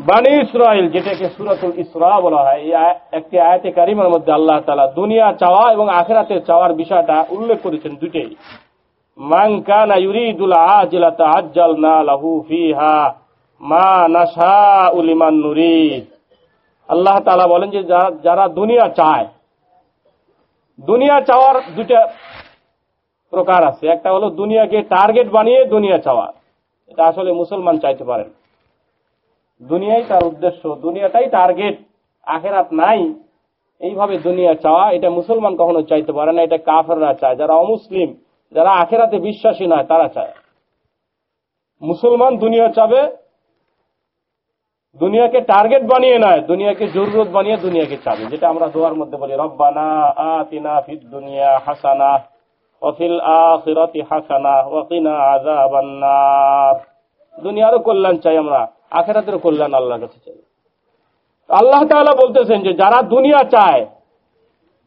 [SPEAKER 1] বানি ইসরায়েল যেটাকে সুরাতুল ইসরা বলা হয়, এই একটি আয়াতে কারিমার মধ্যে আল্লাহ তালা দুনিয়া চাওয়া এবং আখেরাতে চাওয়ার বিষয়টা উল্লেখ করেছেন দুটেই মান কানা ইউরিদুল আজিলাতা আজ্জালনা লাহু ফিহা মা নাশাউ লিমান নুরিদ। আল্লাহ তাআলা বলেন যে যারা দুনিয়া চায়, দুনিয়া চাওয়ার দুটা প্রকার আছে। একটা হলো দুনিয়াকে টার্গেট বানিয়ে দুনিয়া চাওয়া। এটা আসলে মুসলমান চাইতে পারেন দুনিয়াই তার উদ্দেশ্য, দুনিয়াটাই টার্গেট আখেরাত নাই। এইভাবে দুনিয়া চাওয়া, এটা মুসলমান কখনো চাইতে পারে না। এটা কাফেররা চায়। যারা অমুসলিম, যারা আখেরাতে বিশ্বাসী নয়, তারা চায়। মুসলমান দুনিয়া চাবে, দুনিয়াকে টার্গেট বানিয়ে নয়, দুনিয়াকে জরুরত বানিয়ে দুনিয়াকে চাবে। যেটা আমরা দোয়ার মধ্যে বলি, রব্বানা আতিনা ফিদ দুনিয়া হাসানা। অফিল আখিরাতি হাসানা ওয়াকিনা আযাবান নার দুনিয়ারও কল্যাণ চাই আমরা আখেরাতের কল্যাণ আল্লাহর কাছে চাই। আল্লাহ তাআলা বলতেছেন যে, যারা দুনিয়া চায়,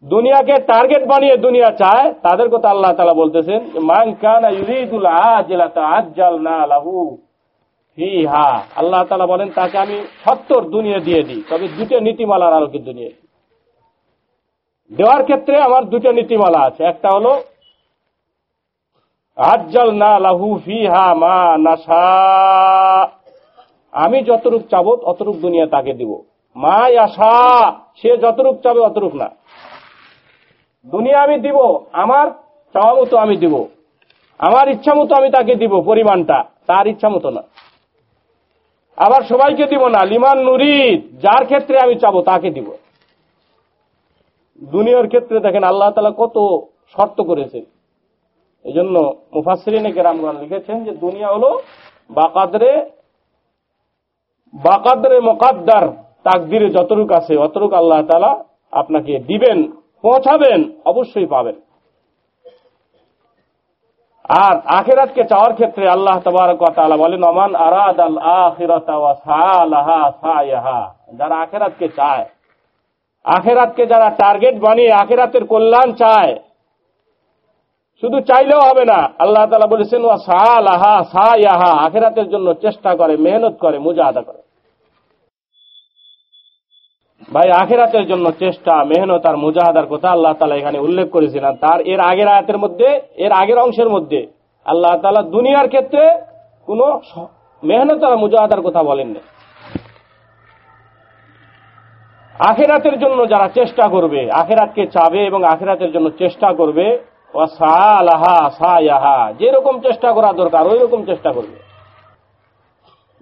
[SPEAKER 1] দুনিয়াকে টার্গেট বানিয়ে দুনিয়া চায়, তাদের কথা আল্লাহ তাআলা বলতেছেন মান কানা ইউরিদুল আজিলাতা আজ্জালনা লাহু ফিহা। আল্লাহ তাআলা বলেন, তাকে আমি সত্তর দুনিয়া দিয়ে দিই, তবে দুটো নীতিমালার আলোকে দুনিয়া। দেওয়ার ক্ষেত্রে আমার দুটো নীতিমালা আছে। একটা হলো আজ্জাল না লাহু ফিহা মা নাসা আমি যতটুক চাবো অতটুক দুনিয়া তাকে দিব। মা আশা সে যতটুক চাবে অতরূপ না। দুনিয়া আমি দিব, আমার চাওয়া মতো আমি দিব। আমার ইচ্ছা মতো আমি তাকে দিব, পরিমাণটা। তার ইচ্ছা মতো না। আবার সবাইকে দিব না, লিমান নুরিদ, যার ক্ষেত্রে আমি চাবো, তাকে দিব। দুনিয়ার ক্ষেত্রে দেখেন, আল্লাহ তালা কত শর্ত করেছে। এই জন্য মুফাসরিনে কেরামগণ লিখেছেন যে দুনিয়া হলো বাকাদরে বাকাদরে মোকাদ্দার তাকদিরে যতটুক আছে, অতটুক আল্লাহ তালা আপনাকে দিবেন, পৌঁছাবেন, অবশ্যই পাবেন। আর আখেরাতকে চাওয়ার ক্ষেত্রে আল্লাহ তাআলা বলেন সায়াহা। যারা আখেরাতকে চায়, আখেরাতকে যারা টার্গেট বানিয়ে আখেরাতের কল্যাণ চায় শুধু চাইলেও হবে না। আল্লাহ তালা বলেছেন, ওয়া সালাহা সায়াহা আখেরাতের জন্য চেষ্টা করে, মেহনত করে, মুজাহাদা করে। ভাই, আখেরাতের জন্য চেষ্টা, মেহনত আর মুজাহাদার কথা আল্লাহ তালা এখানে উল্লেখ করেছেন। আর তার, এর আগের আয়াতের মধ্যে, এর আগের অংশের মধ্যে আল্লাহ তালা দুনিয়ার ক্ষেত্রে কোন মেহনত আর মুজাহাদার কথা বলেননি আখেরাতের জন্য যারা চেষ্টা করবে, আখেরাতকে চাবে এবং আখেরাতের জন্য চেষ্টা করবে ও যেরকম চেষ্টা করা দরকার ওই রকম চেষ্টা করবে।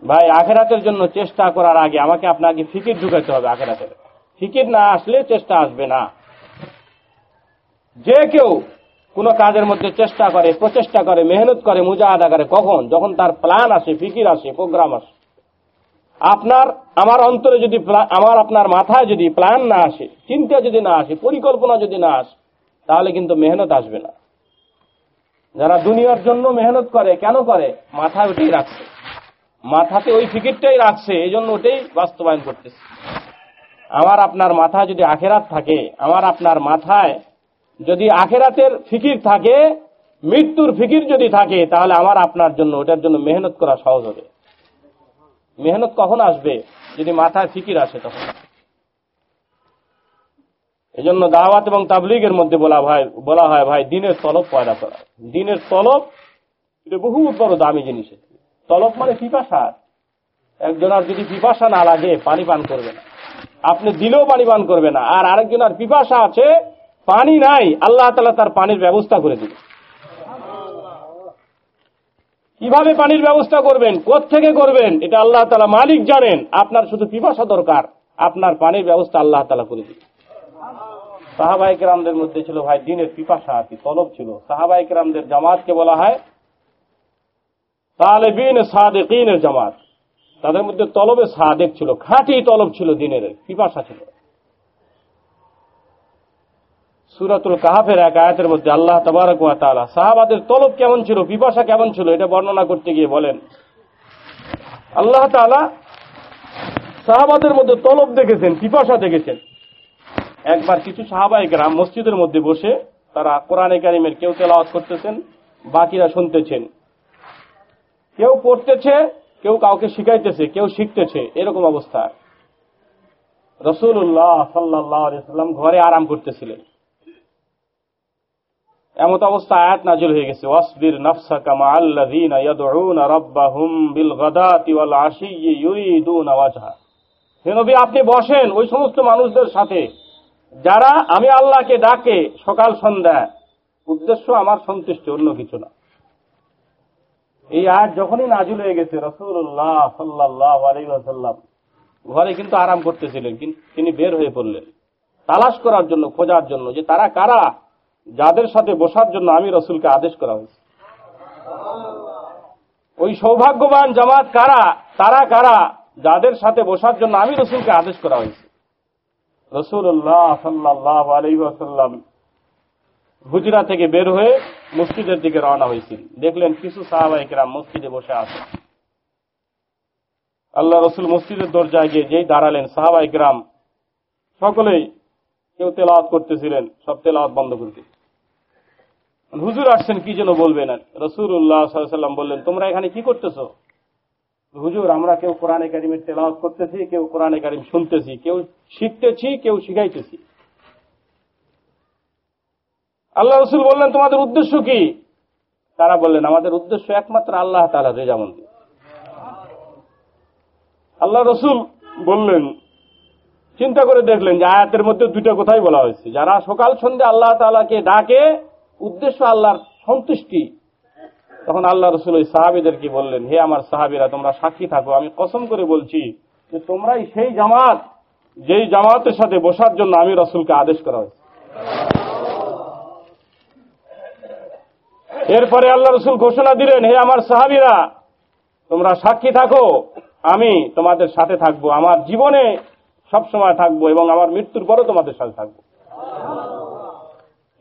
[SPEAKER 1] ভাই, আখেরাতের জন্য চেষ্টা করার আগে আমাকে আপনাকে ফিকির ঢুকাতে হবে আখেরাতের। ফিকির না আসলে চেষ্টা আসবে না। যে কেউ কোনো কাজের মধ্যে চেষ্টা করে, প্রচেষ্টা করে, মেহনত করে, মুজাহাদা করে, কখন? যখন তার প্ল্যান আসে, ফিকির আসে, প্রোগ্রাম আসে। আপনার, আমার অন্তরে যদি আমার আপনার মাথায় যদি প্ল্যান না আসে, চিন্তা যদি না আসে, পরিকল্পনা যদি না আসে তাহলে কিন্তু মেহনত আসবে না। যারা দুনিয়ার জন্য মেহনত করে, কেন করে? মাথায় ওটাই রাখছে। মাথাতে ওই ফিকিরটাই রাখছে এই জন্য ওটাই বাস্তবায়ন করতেছে। আমার আপনার মাথায় যদি আখেরাত থাকে, আমার আপনার মাথায় যদি আখেরাতের ফিকির থাকে, মৃত্যুর ফিকির যদি থাকে, তাহলে আমার আপনার জন্য, ওটার জন্য মেহনত করা সহজ হবে। মেহনত কখন আসবে? যদি মাথায় ফিকির আসে তখন। এই জন্য দাওয়াত এবং তাবলিগের মধ্যে বলা ভাই বলা হয়, ভাই, দিনের তলব পয়দা করা। দিনের তলব, এটা বহু বড় দামি জিনিস তলব মানে পিপাসা। একজন আর যদি পিপাসা না লাগে, পানি পান করবে না। আপনি দিলেও পানি পান করবে না। আর আরেকজন আর পিপাসা আছে, পানি নাই, আল্লাহ তালা তার পানির ব্যবস্থা করে দিবে। কীভাবে পানির ব্যবস্থা করবেন? থেকে করবেন? এটা আল্লাহ তালা মালিক জানেন। আপনার শুধু পিপাসা দরকার। আপনার পানির ব্যবস্থা আল্লাহ তালা করে দিবে। সাহাবাহিক রামদের মধ্যে ছিল ভাই দিনের পিপাসা আর কি, তলব ছিল। সাহাবাহিক রামদের জামাতকে বলা হয় তালেবিন সাদেকিনের জামাত। তাদের মধ্যে তলবে সাদেক ছিল, খাঁটি তলব ছিল দিনের, পিপাসা ছিল। সুরাতুল কাহাফের এক আয়াতের মধ্যে আল্লাহ তবারক তাআলা, সাহাবাদের তলব কেমন ছিল, পিপাসা কেমন ছিল, এটা বর্ণনা করতে গিয়ে বলেন। আল্লাহ তাআলা সাহাবাদের মধ্যে তলব দেখেছেন, পিপাসা দেখেছেন। একবার কিছু সাহাবাই গ্রাম মসজিদের মধ্যে বসে তারা কোরআনে কারিমের কেউ তেলাওয়াত করতেছেন, বাকিরা শুনতেছেন। কেউ পড়তেছে, কেউ কাউকে শিখাইতেছে, কেউ শিখতেছে, এরকম অবস্থা। রসুল্লাহ সাল্লাম ঘরে আরাম করতেছিলেন। এমত অবস্থা আয়াত নাজিল হয়ে গেছে। ওয়াসবির নাফসা কামা আল্লাযীনা ইয়াদউনা রাব্বাহুম বিল গাদাতি ওয়াল আশিয়্যি ইউরিদুনা ওয়াজহা। হে নবী, আপনি বসেন ওই সমস্ত মানুষদের সাথে। যারা আমি আল্লাহকে ডাকে সকাল সন্ধ্যা, উদ্দেশ্য আমার সন্তুষ্টি, অন্য কিছু না। এই আয়াত যখনই নাজুল হয়ে গেছে রসুল্লাহ সাল্লাহ আলাইসাল্লাম ঘরে কিন্তু আরাম করতেছিলেন তিনি বের হয়ে পড়লেন। তালাশ করার জন্য, খোঁজার জন্য যে তারা কারা, যাদের সাথে বসার জন্য আমি রসুলকে আদেশ করা হয়েছে। ওই সৌভাগ্যবান জামাত কারা, তারা কারা, যাদের সাথে বসার জন্য আমি রসুলকে আদেশ করা হয়েছে। রসুল্লাহ সাল্লাহ হুজরা থেকে বের হয়ে মসজিদের দিকে রওনা হয়েছিল দেখলেন কিছু সাহাবাহিকেরা মসজিদে বসে আছে আল্লাহ রসুল মসজিদের দরজায় গিয়ে যেই দাঁড়ালেন সাহাবাহিকরাম সকলেই কেউ তেলাওয়াত করতেছিলেন, সব তেলাওয়াত বন্ধ করতে হুজুর আসছেন, কি যেন বলবেন? রসুল্লাহ সাল্লাম বললেন, তোমরা এখানে কি করতেছো? হুজুর, আমরা কেউ কোরআনে কারিমের তেলাওয়াত করতেছি, কেউ কোরআনে কারিম শুনতেছি, কেউ শিখতেছি, কেউ শিখাইতেছি। আল্লাহ রসুল বললেন, তোমাদের উদ্দেশ্য কি? তারা বললেন, আমাদের উদ্দেশ্য একমাত্র আল্লাহ তালা রেজামন্দি আল্লাহ রসুল বললেন, চিন্তা করে দেখলেন যে আয়াতের মধ্যে দুইটা কথাই বলা হয়েছে। যারা সকাল সন্ধ্যে আল্লাহ তালাকে ডাকে, উদ্দেশ্য আল্লাহর সন্তুষ্টি। তখন আল্লাহ রসুল ওই সাহাবিদেরকে বললেন, হে আমার সাহাবিরা, তোমরা সাক্ষী থাকো। আমি কসম করে বলছি যে তোমরাই সেই জামাত, যেই জামাতের সাথে বসার জন্য আমি রসুলকে আদেশ করা হয়েছে। এরপরে আল্লাহ রসুল ঘোষণা দিলেন, হে আমার সাহাবিরা, তোমরা সাক্ষী থাকো। আমি তোমাদের সাথে থাকব। আমার জীবনে সবসময় থাকব এবং আমার মৃত্যুর পরও তোমাদের সাথে থাকব।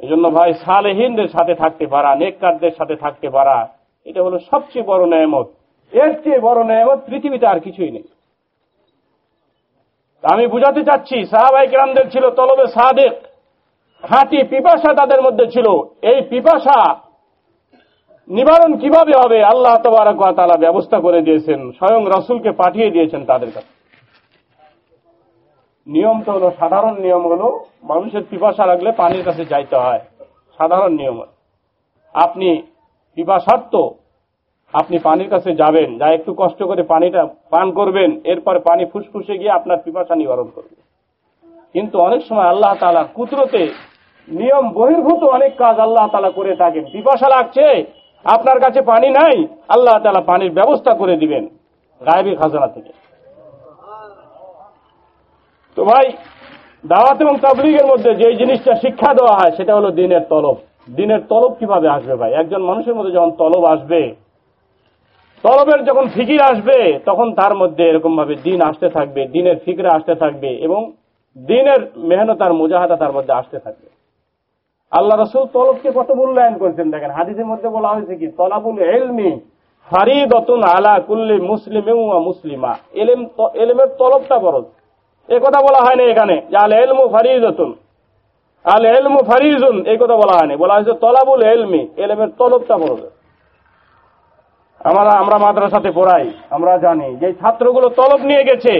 [SPEAKER 1] এই জন্য ভাই, সালেহীনদের সাথে থাকতে পারা, নেককারদের সাথে থাকতে পারা, এটা হলো সবচেয়ে বড় নেয়ামত। এর চেয়ে বড় নেয়ামত পৃথিবীতে আর কিছুই নেই। আমি বুঝাতে চাচ্ছি সাহাবাই গ্রামদের ছিল তলবে সাদেক। খাঁটি পিপাসা তাদের মধ্যে ছিল। এই পিপাসা নিবারণ কীভাবে হবে? আল্লাহ তালা ব্যবস্থা করে দিয়েছেন, স্বয়ং রসুলকে পাঠিয়ে দিয়েছেন তাদের কাছে। নিয়ম তো হলো, সাধারণ নিয়ম হলো, মানুষের পিপাসা লাগলে পানির কাছে যাইতে হয়। সাধারণ নিয়ম। আপনি পিপাসার্থ, আপনি পানির কাছে যাবেন, যা একটু কষ্ট করে পানিটা পান করবেন, এরপর পানি ফুসফুসে গিয়ে আপনার পিপাসা নিবারণ করবে। কিন্তু অনেক সময় আল্লাহ তালা কুদরতে নিয়ম বহির্ভূত অনেক কাজ আল্লাহ তালা করে থাকেন। পিপাসা লাগছে, আপনার কাছে পানি নাই, আল্লাহ তালা পানির ব্যবস্থা করে দিবেন গায়েবী খাজানা থেকে। তো ভাই, দাওয়াত এবং তাবলিগের মধ্যে যে জিনিসটা শিক্ষা দেওয়া হয়, সেটা হলো দিনের তলব। দিনের তলব কীভাবে আসবে ভাই? একজন মানুষের মধ্যে যখন তলব আসবে, তলবের যখন ফিকির আসবে, তখন তার মধ্যে এরকম ভাবে দিন আসতে থাকবে, দিনের ফিকরে আসতে থাকবে এবং দিনের মেহনত আর মুজাহাদা তার মধ্যে আসতে থাকবে। আল্লাহ রসুল তলবকে কত মূল্যায়ন করেছেন দেখেন। হাদিসের মধ্যে বলা হয়েছে কি, তলাবুল এলমি ফারিদতুন আলা কুল্লি মুসলিম। মুসলিমা এলেম এলেমের তলবটা বরজ এ কথা বলা হয়নি এখানে। যে আল এলমু ফারিদতুন আল এলমু ফারিজুন, এই কথা বলা হয়নি। বলা হয়েছে তলাবুল এলমি এলেমের তলবটা বরজ আমরা আমরা মাদ্রাসাতে পড়াই, আমরা জানি। যে ছাত্রগুলো তলব নিয়ে গেছে,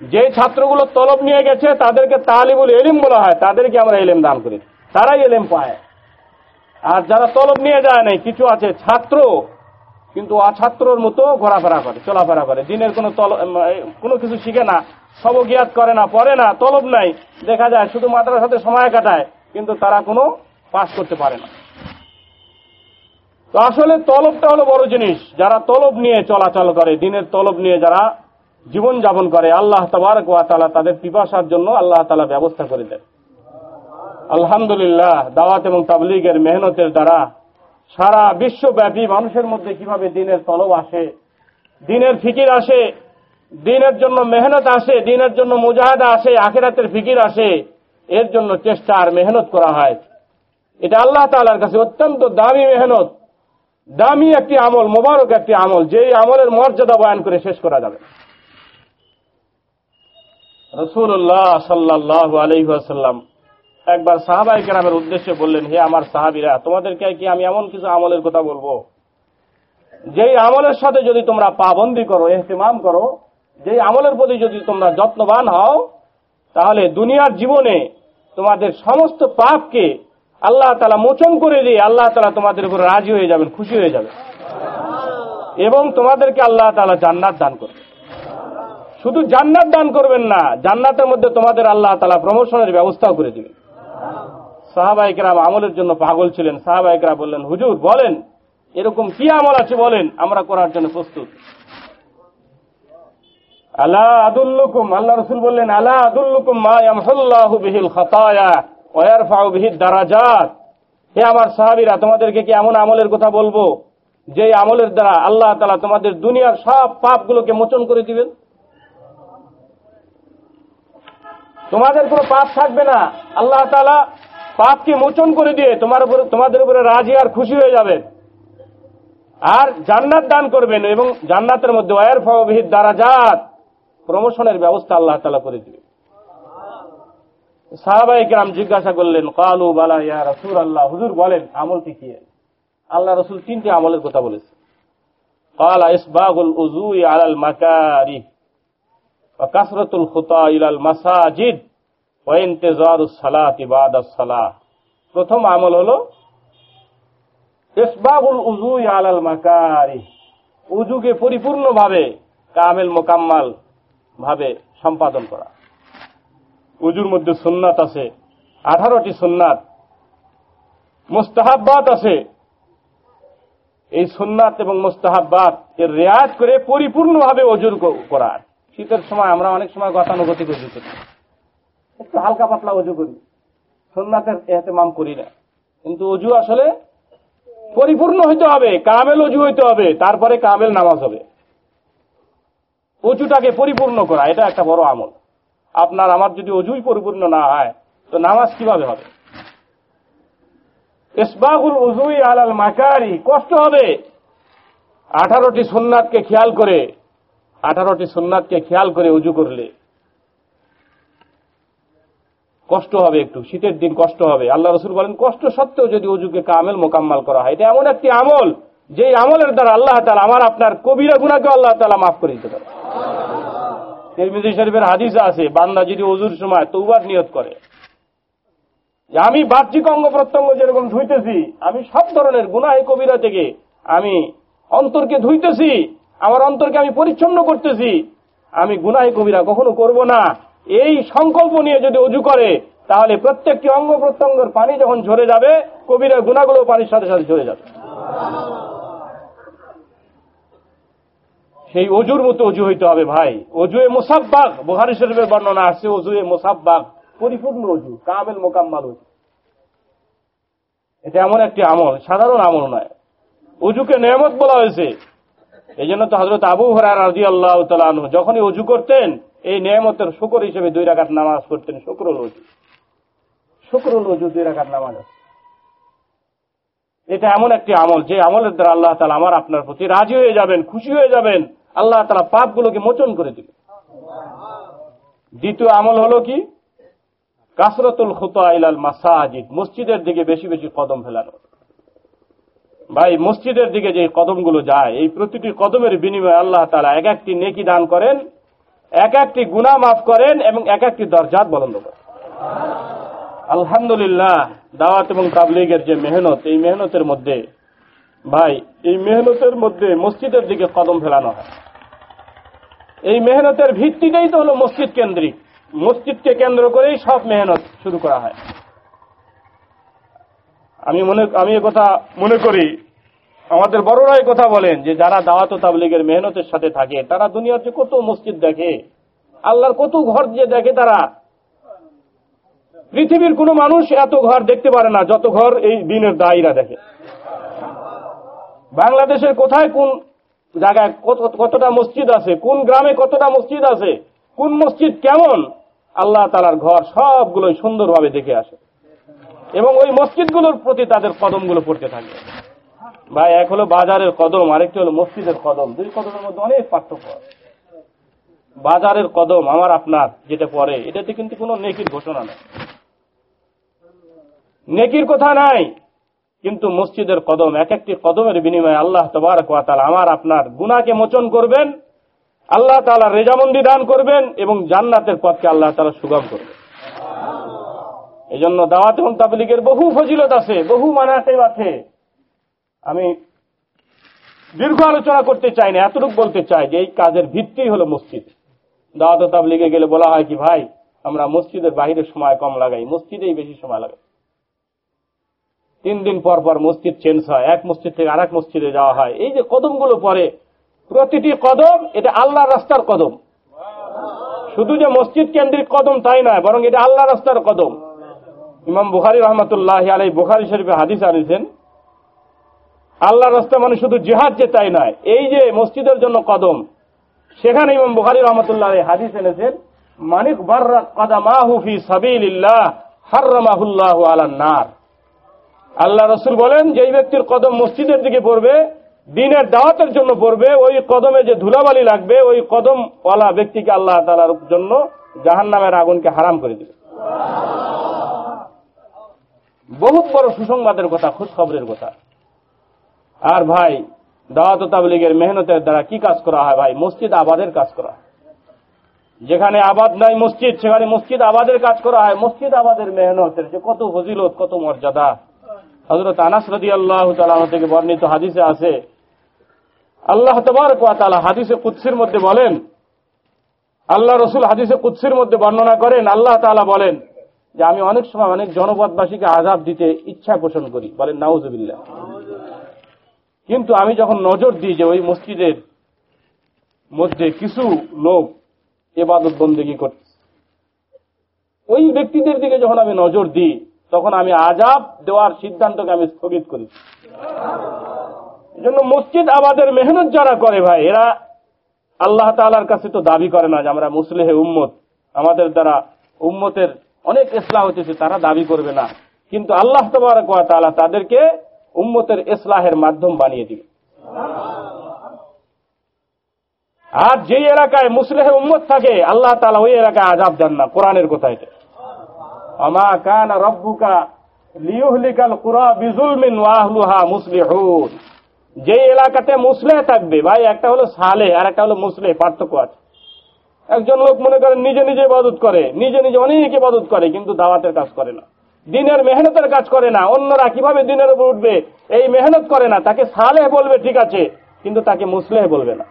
[SPEAKER 1] যে ছাত্রগুলো তলব নিয়ে গেছে, তাদেরকে তালিবুল এলিম বলা হয়। তাদেরকে আমরা এলেম দান করি। তারাই এলেম পায়। আর যারা তলব নিয়ে যায় নাই, কিছু আছে, ছাত্র কিন্তু অছাত্রর মতো ঘোরাফেরা করে, চলাফেরা করে। দিনের কোনো তল কোনো কিছু শিখে না সবগিয়াত করে না, পড়ে না, তলব নাই। দেখা যায় শুধু মাদ্রাসাতে সময় কাটায়, কিন্তু তারা কোনো পাস করতে পারে না। তো আসলে তলবটা হলো বড় জিনিস। যারা তলব নিয়ে চলাচল করে, দিনের তলব নিয়ে যারা জীবন যাপন করে, আল্লাহ তবারক তাআলা তাদের পিপাসার জন্য আল্লাহ তাআলা ব্যবস্থা করে দেন আলহামদুলিল্লাহ, দাওয়াত এবং তাবলিগের মেহনতের দ্বারা সারা বিশ্বব্যাপী মানুষের মধ্যে কীভাবে দিনের তলব আসে, দিনের ফিকির আসে, দিনের জন্য মেহনত আসে, দিনের জন্য মুজাহাদা আসে, আখেরাতের ফিকির আসে, এর জন্য চেষ্টা আর মেহনত করা হয়। এটা আল্লাহ তালার কাছে অত্যন্ত দামি মেহনত, দামি একটি আমল, মোবারক একটি আমল, যেই আমলের মর্যাদা বয়ান করে শেষ করা যাবে। রসুল্লাহ সাল্লাহ আলহাসাল্লাম একবার সাহাবাই কেরামের উদ্দেশ্যে বললেন, হে আমার সাহাবিরা, তোমাদেরকে কি আমি এমন কিছু আমলের কথা বলব? যেই আমলের সাথে যদি তোমরা পাবন্দি করো, এহতেমাম করো, যেই আমলের প্রতি যদি তোমরা যত্নবান হও, তাহলে দুনিয়ার জীবনে তোমাদের সমস্ত পাপকে আল্লাহ তালা মোচন করে দিয়ে আল্লাহ তালা তোমাদের উপর রাজি হয়ে যাবেন, খুশি হয়ে যাবে এবং তোমাদেরকে আল্লাহ তালা জান্নাত দান করবে শুধু জান্নাত দান করবেন না, জান্নাতের মধ্যে তোমাদের আল্লাহ তালা প্রমোশনের ব্যবস্থাও করে দিবেন। সাহাবাহিকরাম আমলের জন্য পাগল ছিলেন। সাহাবাহিকরা বললেন, হুজুর, বলেন, এরকম কি আমল আছে বলেন, আমরা করার জন্য প্রস্তুত। আল্লাহ আদুল্লুকুম, আল্লাহ রসুল বললেন আল্লাহ আদুল্লুকুম দারাজাত। হে আমার সাহাবীরা, তোমাদেরকে কি এমন আমলের কথা বলব যে আমলের দ্বারা আল্লাহ তাআলা তোমাদের দুনিয়ার সব পাপগুলোকে মোচন করে দিবেন? তোমাদের কোনো পাপ থাকবে না। আল্লাহ তালা পাপকে মোচন করে দিয়ে তোমার উপরে, তোমাদের উপরে রাজি আর খুশি হয়ে যাবে। আর জান্নাত দান করবেন এবং জান্নাতের মধ্যে ওয়ার ফাহিদ দ্বারা যাত প্রমোশনের ব্যবস্থা আল্লাহ তালা করে দিবে। সাহাবাইকরাম জিজ্ঞাসা করলেন, কালু বালা ইয়া রসুল আল্লাহ হুজুর বলেন আমলটি কি আল্লাহ রসুল তিনটি আমলের কথা বলেছে কালা ইসবাগুল আলাল মাকারি কাসরতুল খুতা ইলাল মাসাজিদ। ওয়েন্তেজার সালাত ইবাদ সালাহ। প্রথম আমল হল ইসবাবুল উজু আলাল মাকারি উজুকে পরিপূর্ণভাবে কামেল মোকাম্মাল ভাবে সম্পাদন করা। উজুর মধ্যে সুন্নাত আছে, আঠারোটি সুন্নাত। মোস্তাহাব্বাত আছে। এই সুন্নাত এবং মোস্তাহাব্বাত এর রেয়াজ করে পরিপূর্ণভাবে অজুর করার শীতের সময় আমরা অনেক সময় গতানুগতিক অজু করি একটু হালকা পাতলা অজু করি। সুন্নাতের এহতেমাম করি না। কিন্তু অজু আসলে পরিপূর্ণ হইতে হবে, কামেল অজু হইতে হবে, তারপরে কামেল নামাজ হবে। অজুটাকে পরিপূর্ণ করা, এটা একটা বড় আমল। আপনার আমার যদি অজুই পরিপূর্ণ না হয়, তো নামাজ কীভাবে হবে? ইসবাগুল উজুই আলাল মাকারি, কষ্ট হবে। আঠারোটি সুন্নাতকে খেয়াল করে, আঠারোটি সুন্নাতকে খেয়াল করে উজু করলে। কষ্ট হবে একটু, শীতের দিন কষ্ট হবে। আল্লাহ রসুল বলেন, কষ্ট সত্ত্বেও যদি অজুকে কামেল মোকাম্মাল করা হয়, এটা এমন একটি আমল যে আমলের দ্বারা আল্লাহ তালা আমার, আপনার কবিরা গুণাকে আল্লাহ তালা মাফ করে দিতে পারে। শরীফের হাদিস আছে, বান্দা যদি অজুর সময় তৌবার নিয়ত করে, যে আমি বাহ্যিক অঙ্গ প্রত্যঙ্গ যেরকম ধুইতেছি, আমি সব ধরনের গুনাহে কবিরা থেকে আমি অন্তরকে ধুইতেছি, আমার অন্তরকে আমি পরিচ্ছন্ন করতেছি, আমি গুনাহে কবিরা কখনো করব না। এই সংকল্প নিয়ে যদি অজু করে, তাহলে প্রত্যেকটি অঙ্গ প্রত্যঙ্গের পানি যখন ঝরে যাবে, কবিরা গুণাগুলো পানির সাথে সাথে ঝরে যাবে। সেই অজুর মতো অজু হইতে হবে ভাই। অজুয়ে মোসাব্বাক বোহারি শরীফের বর্ণনা আছে অজুয়ে মোসাব্বাক পরিপূর্ণ অজু, কামেল মোকাম্মাল অজু। এটা এমন একটি আমল, সাধারণ আমল নয়। অজুকে নিয়ামত বলা হয়েছে। এই জন্য তো হজরত আবু হরার রাজি আল্লাহ তালু যখনই অজু করতেন এই নিয়ামতের শুকর হিসেবে দুই রাকাত নামাজ করতেন শুক্রুল অজু শুক্রুল অজু দুই রাকাত নামাজ এটা এমন একটি আমল, যে আমলের দ্বারা আল্লাহ তালা আমার আপনার প্রতি রাজি হয়ে যাবেন, খুশি হয়ে যাবেন। আল্লাহ তালা পাপগুলোকে মোচন করে দিবেন। দ্বিতীয় আমল হলো কি? কাসরতুল খুতা ইলাল মাসাজিদ, মসজিদের দিকে বেশি বেশি কদম ফেলানো। ভাই, মসজিদের দিকে যে কদমগুলো যায়, এই প্রতিটি কদমের বিনিময়ে আল্লাহ তালা এক একটি নেকি দান করেন। এক একটি গুণা মাফ করেন এবং এক একটি দরজাত বলন্দ করেন। আলহামদুলিল্লাহ, দাওয়াত এবং তাবলিগের যে মেহনত, এই মেহনতের মধ্যে, ভাই, এই মেহনতের মধ্যে মসজিদের দিকে কদম ফেলানো হয়। এই মেহনতের ভিত্তিটাই তো হলো মসজিদ কেন্দ্রিক। মসজিদকে কেন্দ্র করেই সব মেহনত শুরু করা হয়। আমি মনে, আমি কথা মনে করি আমাদের বড়রাই কথা বলেন যে যারা দাওয়াত তাবলিগের মেহনতের সাথে থাকে, তারা দুনিয়ার যে কত মসজিদ দেখে, আল্লাহর কত ঘর যে দেখে তারা। পৃথিবীর কোন মানুষ এত ঘর দেখতে পারে না যত ঘর এই দিনের দায়ীরা দেখে। বাংলাদেশের কোথায় কোন জায়গায় কতটা মসজিদ আছে, কোন গ্রামে কতটা মসজিদ আছে, কোন মসজিদ কেমন, আল্লাহ তালার ঘর সবগুলোই সুন্দরভাবে দেখে আসে। এবং ওই মসজিদগুলোর প্রতি তাদের কদমগুলো পড়তে থাকে। ভাই, এক হলো বাজারের কদম, আরেকটি হলো মসজিদের কদম। দুই কদমের মধ্যে অনেক পার্থক্য বাজারের কদম আমার, আপনার, যেটা পরে, এটাতে কিন্তু কোনো নেকির ঘোষণা নেই। নেকির কথা নাই, কিন্তু মসজিদের কদম, এক একটি কদমের বিনিময়ে আল্লাহ তবারক ওয়া তাআলা আমার, আপনার গুনাকে মোচন করবেন, আল্লাহ তাআলা রেজামন্দি দান করবেন এবং জান্নাতের পথকে আল্লাহ তালা সুগম করবেন। এই জন্য দাওয়াত এবং তাবলিগের বহু ফজিলত আছে, বহু মানাতেব আছে। আমি দীর্ঘ আলোচনা করতে চাই না, এতটুকু বলতে চাই যে এই কাজের ভিত্তি হলো মসজিদ। দাওয়াত তাবলিগে গেলে বলা হয় কি, ভাই, আমরা মসজিদের বাইরে সময় কম লাগাই, মসজিদেই বেশি সময় লাগাই তিন দিন পর পর মসজিদ চেঞ্জ হয়, এক মসজিদ থেকে আরেক মসজিদে যাওয়া হয়। এই যে কদমগুলো পরে, প্রতিটি কদম, এটা আল্লাহ রাস্তার কদম। শুধু যে মসজিদ কেন্দ্রিক কদম তাই নয়, বরং এটা আল্লাহ রাস্তার কদম। ইমাম বুখারি রহমতুল্লাহ আলাই বুখারি শরীফে হাদিস আনিছেন আল্লাহ রাস্তা মানে শুধু জেহাদ যে তাই নয়, এই যে মসজিদের জন্য কদম, সেখানে ইমাম বুখারি রহমতুল্লাহ হাদিস এনেছেন, মানিক কাদামাহু ফি সাবিলিল্লাহ হাররামাহুল্লাহু নার। আল্লাহ রসুল বলেন, যেই ব্যক্তির কদম মসজিদের দিকে পড়বে, দিনের দাওয়াতের জন্য পড়বে, ওই কদমে যে ধুলাবালি লাগবে, ওই কদম ওয়ালা ব্যক্তিকে আল্লাহ তালার জন্য জাহান নামের আগুনকে হারাম করে দিবে। বহুত বড় সুসংবাদের কথা খোঁজ খবরের কথা। আর ভাই, দাওয়াত তাবলিগের মেহনতের দ্বারা কি কাজ করা হয় ভাই? মসজিদ আবাদের কাজ করা যেখানে আবাদ নাই মসজিদ, সেখানে মসজিদ আবাদের কাজ করা হয়। মসজিদ আবাদের মেহনতের যে কত ফজিলত, কত মর্যাদা। হজরত আনাস রদি আল্লাহ থেকে বর্ণিত হাদিসে আছে। আল্লাহ ওয়া হাদিসে কুৎসির মধ্যে বলেন, আল্লাহ রসুল হাদিসে কুৎসির মধ্যে বর্ণনা করেন, আল্লাহ তাআলা বলেন যে আমি অনেক সময় অনেক জনপদবাসীকে আজাব দিতে ইচ্ছা পোষণ করি। বলেন, নাউজুবিল্লাহ। কিন্তু আমি যখন নজর দিই যে ওই মসজিদের মধ্যে কিছু লোক এবাদত বন্দেগি করছে, ওই ব্যক্তিদের দিকে যখন আমি নজর দিই, তখন আমি আজাব দেওয়ার সিদ্ধান্তকে আমি স্থগিত করি। এজন্য মসজিদ আবাদের মেহনত যারা করে ভাই, এরা আল্লাহ তালার কাছে তো দাবি করে না যে আমরা মুসলেহে উম্মত। আমাদের দ্বারা উম্মতের অনেক ইসলাহ হতেছে তারা দাবি করবে না। কিন্তু আল্লাহ তাআলা তাদেরকে উম্মতের ইসলাহের মাধ্যম বানিয়ে দিবে। আর যেই এলাকায় মুসলেহে উম্মত থাকে, আল্লাহ তালা ওই এলাকায় আজাব দেন না। কোরআনের কথা এটা। আমা কান রব্বুকা লিউহলিকাল কুরা বিজুলমিন ওয়াহলুহা মুসলিহুন। যে এলাকাতে মুসলেহ থাকবে, ভাই, একটা হলো সালে আর একটা হলো মুসলেহ, পার্থক্য আছে। একজন লোক মনে করেন নিজে নিজে ইবাদত করে, নিজে নিজে অনেক ইবাদত করে, কিন্তু দাওয়াতের কাজ করে না। দিনের মেহনতের কাজ করে না। অন্যরা কীভাবে দিনের উপর উঠবে, এই মেহনত করে না। তাকে সালেহ বলবে, ঠিক আছে, কিন্তু তাকে মুসলেহ বলবে না।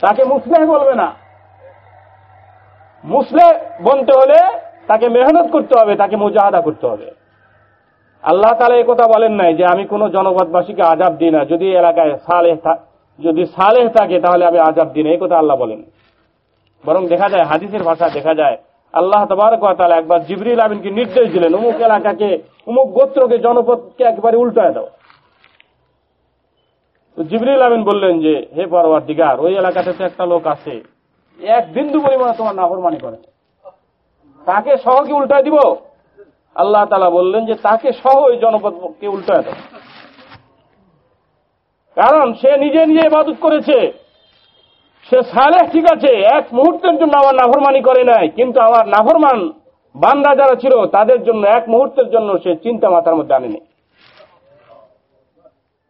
[SPEAKER 1] তাকে মুসলেহ বলবে না। মুসলে বলতে হলে তাকে মেহনত করতে হবে, তাকে মুজাহাদা করতে হবে। আল্লাহ তালা এই কথা বলেন নাই যে, আমি কোনো জনপদবাসীকে আজাব দিই না। যদি এলাকায় সালেহ যদি সালেহ থাকে, তাহলে আমি আজাব দিই না। এই কথা আল্লাহ বলেন। বরং দেখা যায়, হাদিসের ভাষা দেখা যায় আল্লাহ তবারক ওয়া একবার জিবরিল আমিনকে নির্দেশ দিলেন অমুক এলাকাকে অমুক গোত্রকে, জনপদকে একেবারে উল্টায় দাও। জিবরিল আমিন বললেন যে, হে পরওয়ার দিগার ওই এলাকাতে তো একটা লোক আছে, এক বিন্দু পরিমাণে তোমার নাফরমানি করে। তাকে সহ কি উল্টায় দিব? আল্লাহ তালা বললেন যে, তাকে সহ ওই জনপদকে উল্টায় দাও। কারণ সে নিজে নিজে ইবাদত করেছে। সে সালেহ ঠিক আছে, এক মুহূর্তের জন্য আমার নাফরমানি করে নাই, কিন্তু আমার নাফরমান বান্দা যারা ছিল, তাদের জন্য এক মুহূর্তের জন্য সে চিন্তা মাথার মধ্যে আনেনি।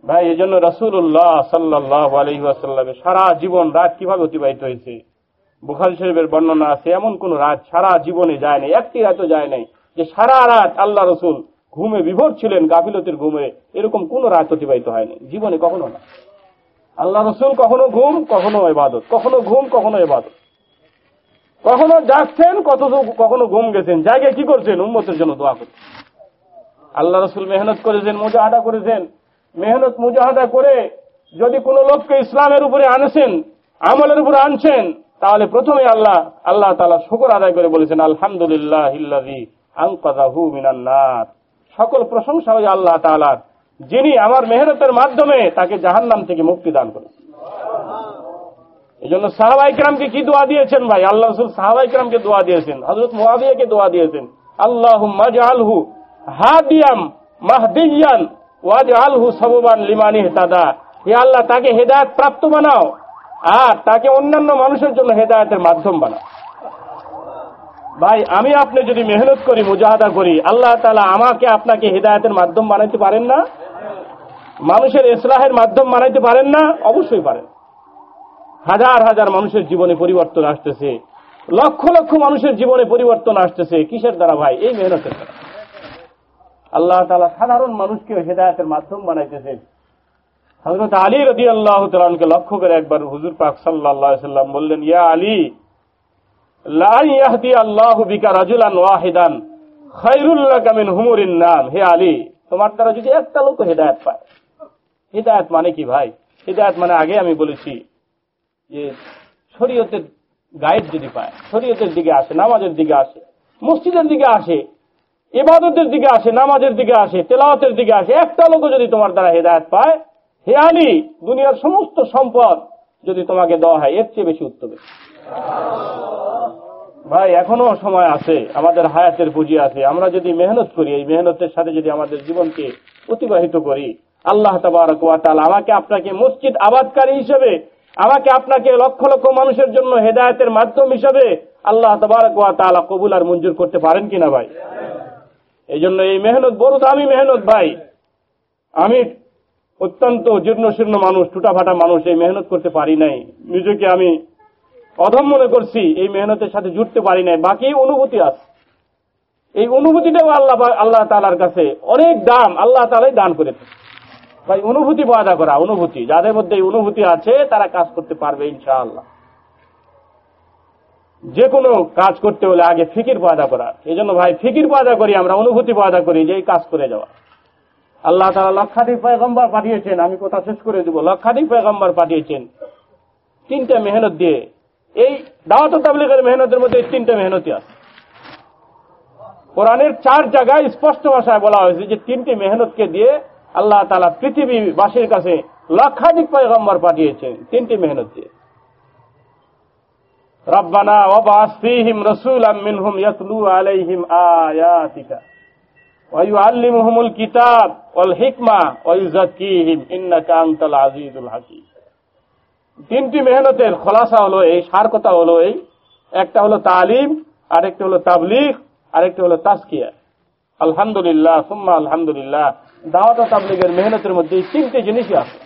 [SPEAKER 1] ভাই এই জন্য রসুল্লাহ সাল্লাহ আলহিহাসাল্লামের সারা জীবন রাত কীভাবে অতিবাহিত হয়েছে? বুখারি শরীফের বর্ণনা আছে, এমন কোন রাত সারা জীবনে যায় নাই, একটি রাতও যায় নাই, যে সারা রাত আল্লাহ রসুল ঘুমে বিভোর ছিলেন, গাফিলতির ঘুমে, এরকম কোন রাত অতিবাহিত হয়নি, জীবনে কখনো না। আল্লাহ রসুল কখনো ঘুম, কখনো এবাদত কখনো ঘুম, কখনো এবাদত কখনো জাগছেন কত কখনো ঘুম গেছেন। জায়গায় কি করছেন? উম্মতের জন্য দোয়া করছেন। আল্লাহ রসুল মেহনত করেছেন, মুজাহাদা করেছেন। মেহনত, মুজাহাদা করে যদি কোন লোককে ইসলামের উপরে আনছেন, আমলের উপরে আনছেন, তাহলে প্রথমে আল্লাহ আল্লাহ তালা শুকর আদায় করে বলেছেন আলহামদুলিল্লাহ সকল প্রশংসা ওই আল্লাহ তালার যিনি আমার মেহনতের মাধ্যমে তাকে জাহান্নাম থেকে মুক্তি দান করেন এই জন্য সাহাবাইকরামকে কি দোয়া দিয়েছেন ভাই? আল্লাহ রসুল সাহাবাইকরামকে দোয়া দিয়েছেন। হজরত মুআবিয়াকে দোয়া দিয়েছেন। আল্লাহ মাজআলহু হাদিয়াম মাহদিয়ান ওয়াজআলহু সাববান লিমানি হেতাদা হে আল্লাহ, তাকে হেদায়েত প্রাপ্ত বানাও আর তাকে অন্যান্য মানুষের জন্য হেদায়েতের মাধ্যম বানাও। ভাই, আমি আপনি যদি মেহনত করি, মুজাহাদা করি, আল্লাহ তালা আমাকে আপনাকে হেদায়তের মাধ্যম বানাইতে পারেন না? মানুষের ইসলাহের মাধ্যম বানাইতে পারেন না, অবশ্যই পারেন। হাজার হাজার মানুষের জীবনে পরিবর্তন আসতেছে। লক্ষ লক্ষ মানুষের জীবনে পরিবর্তন আসতেছে। কিসের দ্বারা ভাই? এই মেহনতের দ্বারা। আল্লাহ তালা সাধারণ মানুষকে হেদায়তের মাধ্যম বানাইতেছেন হজরত আলী রদি আল্লাহ তালকে লক্ষ্য করে একবার হুজুর পাক সাল্লাহ সাল্লাম বললেন, ইয়া আলী হে আলী, তোমার দ্বারা যদি একটা লোক হেদায়ত পায় হেদায়ত মানে কি ভাই? হেদায়ত মানে আগে আমি বলেছি যে শরীয়তের গাইড যদি পায়, শরীয়তের দিকে আসে, নামাজের দিকে আসে, মসজিদের দিকে আসে এবাদতের দিকে আসে, নামাজের দিকে আসে, তেলাওয়াতের দিকে আসে, একটা লোক যদি তোমার দ্বারা হেদায়ত পায়, হে আলী, দুনিয়ার সমস্ত সম্পদ যদি তোমাকে দেওয়া হয়, এর চেয়ে বেশি উত্তম। ভাই, এখনও সময় আছে, আমাদের হায়াতের পুঁজি আছে, আমরা যদি মেহনত করি, এই মেহনতের সাথে যদি আমাদের জীবনকে অতিবাহিত করি আল্লাহ তাল আমাকে আপনাকে মসজিদ আবাদকারী হিসেবে, আমাকে আপনাকে লক্ষ লক্ষ মানুষের জন্য হেদায়তের মাধ্যম হিসেবে আল্লাহ তালা কবুল আর মঞ্জুর করতে পারেন কিনা ভাই? এই জন্য এই মেহনত, বড় দামি মেহনত ভাই। আমি অত্যন্ত জীর্ণ শীর্ণ মানুষ টুটাফাটা মানুষ, এই মেহনত করতে পারি নাই। নিজেকে আমি অধম মনে করছি, এই মেহনতের সাথে জুটতে পারি নাই। বাকি অনুভূতি আছে। এই অনুভূতিটাও আল্লাহ আল্লাহ তালার কাছে অনেক দাম, আল্লাহ তালাই দান করেছে ভাই, অনুভূতি পয়দা করা, অনুভূতি। যাদের মধ্যে এই অনুভূতি আছে, তারা কাজ করতে পারবে, ইনশাআল্লাহ। যে কোনো কাজ করতে হলে আগে ফিকির পয়দা করা। এই জন্য ভাই, ফিকির পয়দা করি, আমরা অনুভূতি পয়দা করি যে এই কাজ করে যাওয়া। আল্লাহ তালা লক্ষাধিক পয়গম্বর পাঠিয়েছেন, আমি কথা শেষ করে দেবো। লক্ষাধিক পয়গম্বর পাঠিয়েছেন তিনটা মেহনত দিয়ে। এই দাওয়াত তাবলিগের মেহনতের মধ্যে এই তিনটা মেহনতি আছে। কোরআনের চার জায়গায় স্পষ্ট ভাষায় বলা হয়েছে যে তিনটি মেহনতকে দিয়ে আল্লাহ তালা পৃথিবীবাসীর কাছে লক্ষাধিক পয়গম্বর পাঠিয়েছেন তিনটি মেহনত দিয়ে। রব্বানা ইয়াতলু আলাইহিম আয়াতিকা। কিতাব ওয়াল হিকমা ইন্নাকা আনতাল আজিজুল তিনটি মেহনতের খোলাসা হলো এই সার কথা হলো এই, একটা হলো তালিম, আরেকটা হলো তাবলিগ, আরেকটা হলো তাসকিয়া আলহামদুলিল্লাহ, সুম্মা আলহামদুলিল্লাহ। দাওয়াত তাবলিগের মেহনতের মধ্যে এই তিনটি জিনিসই আছে।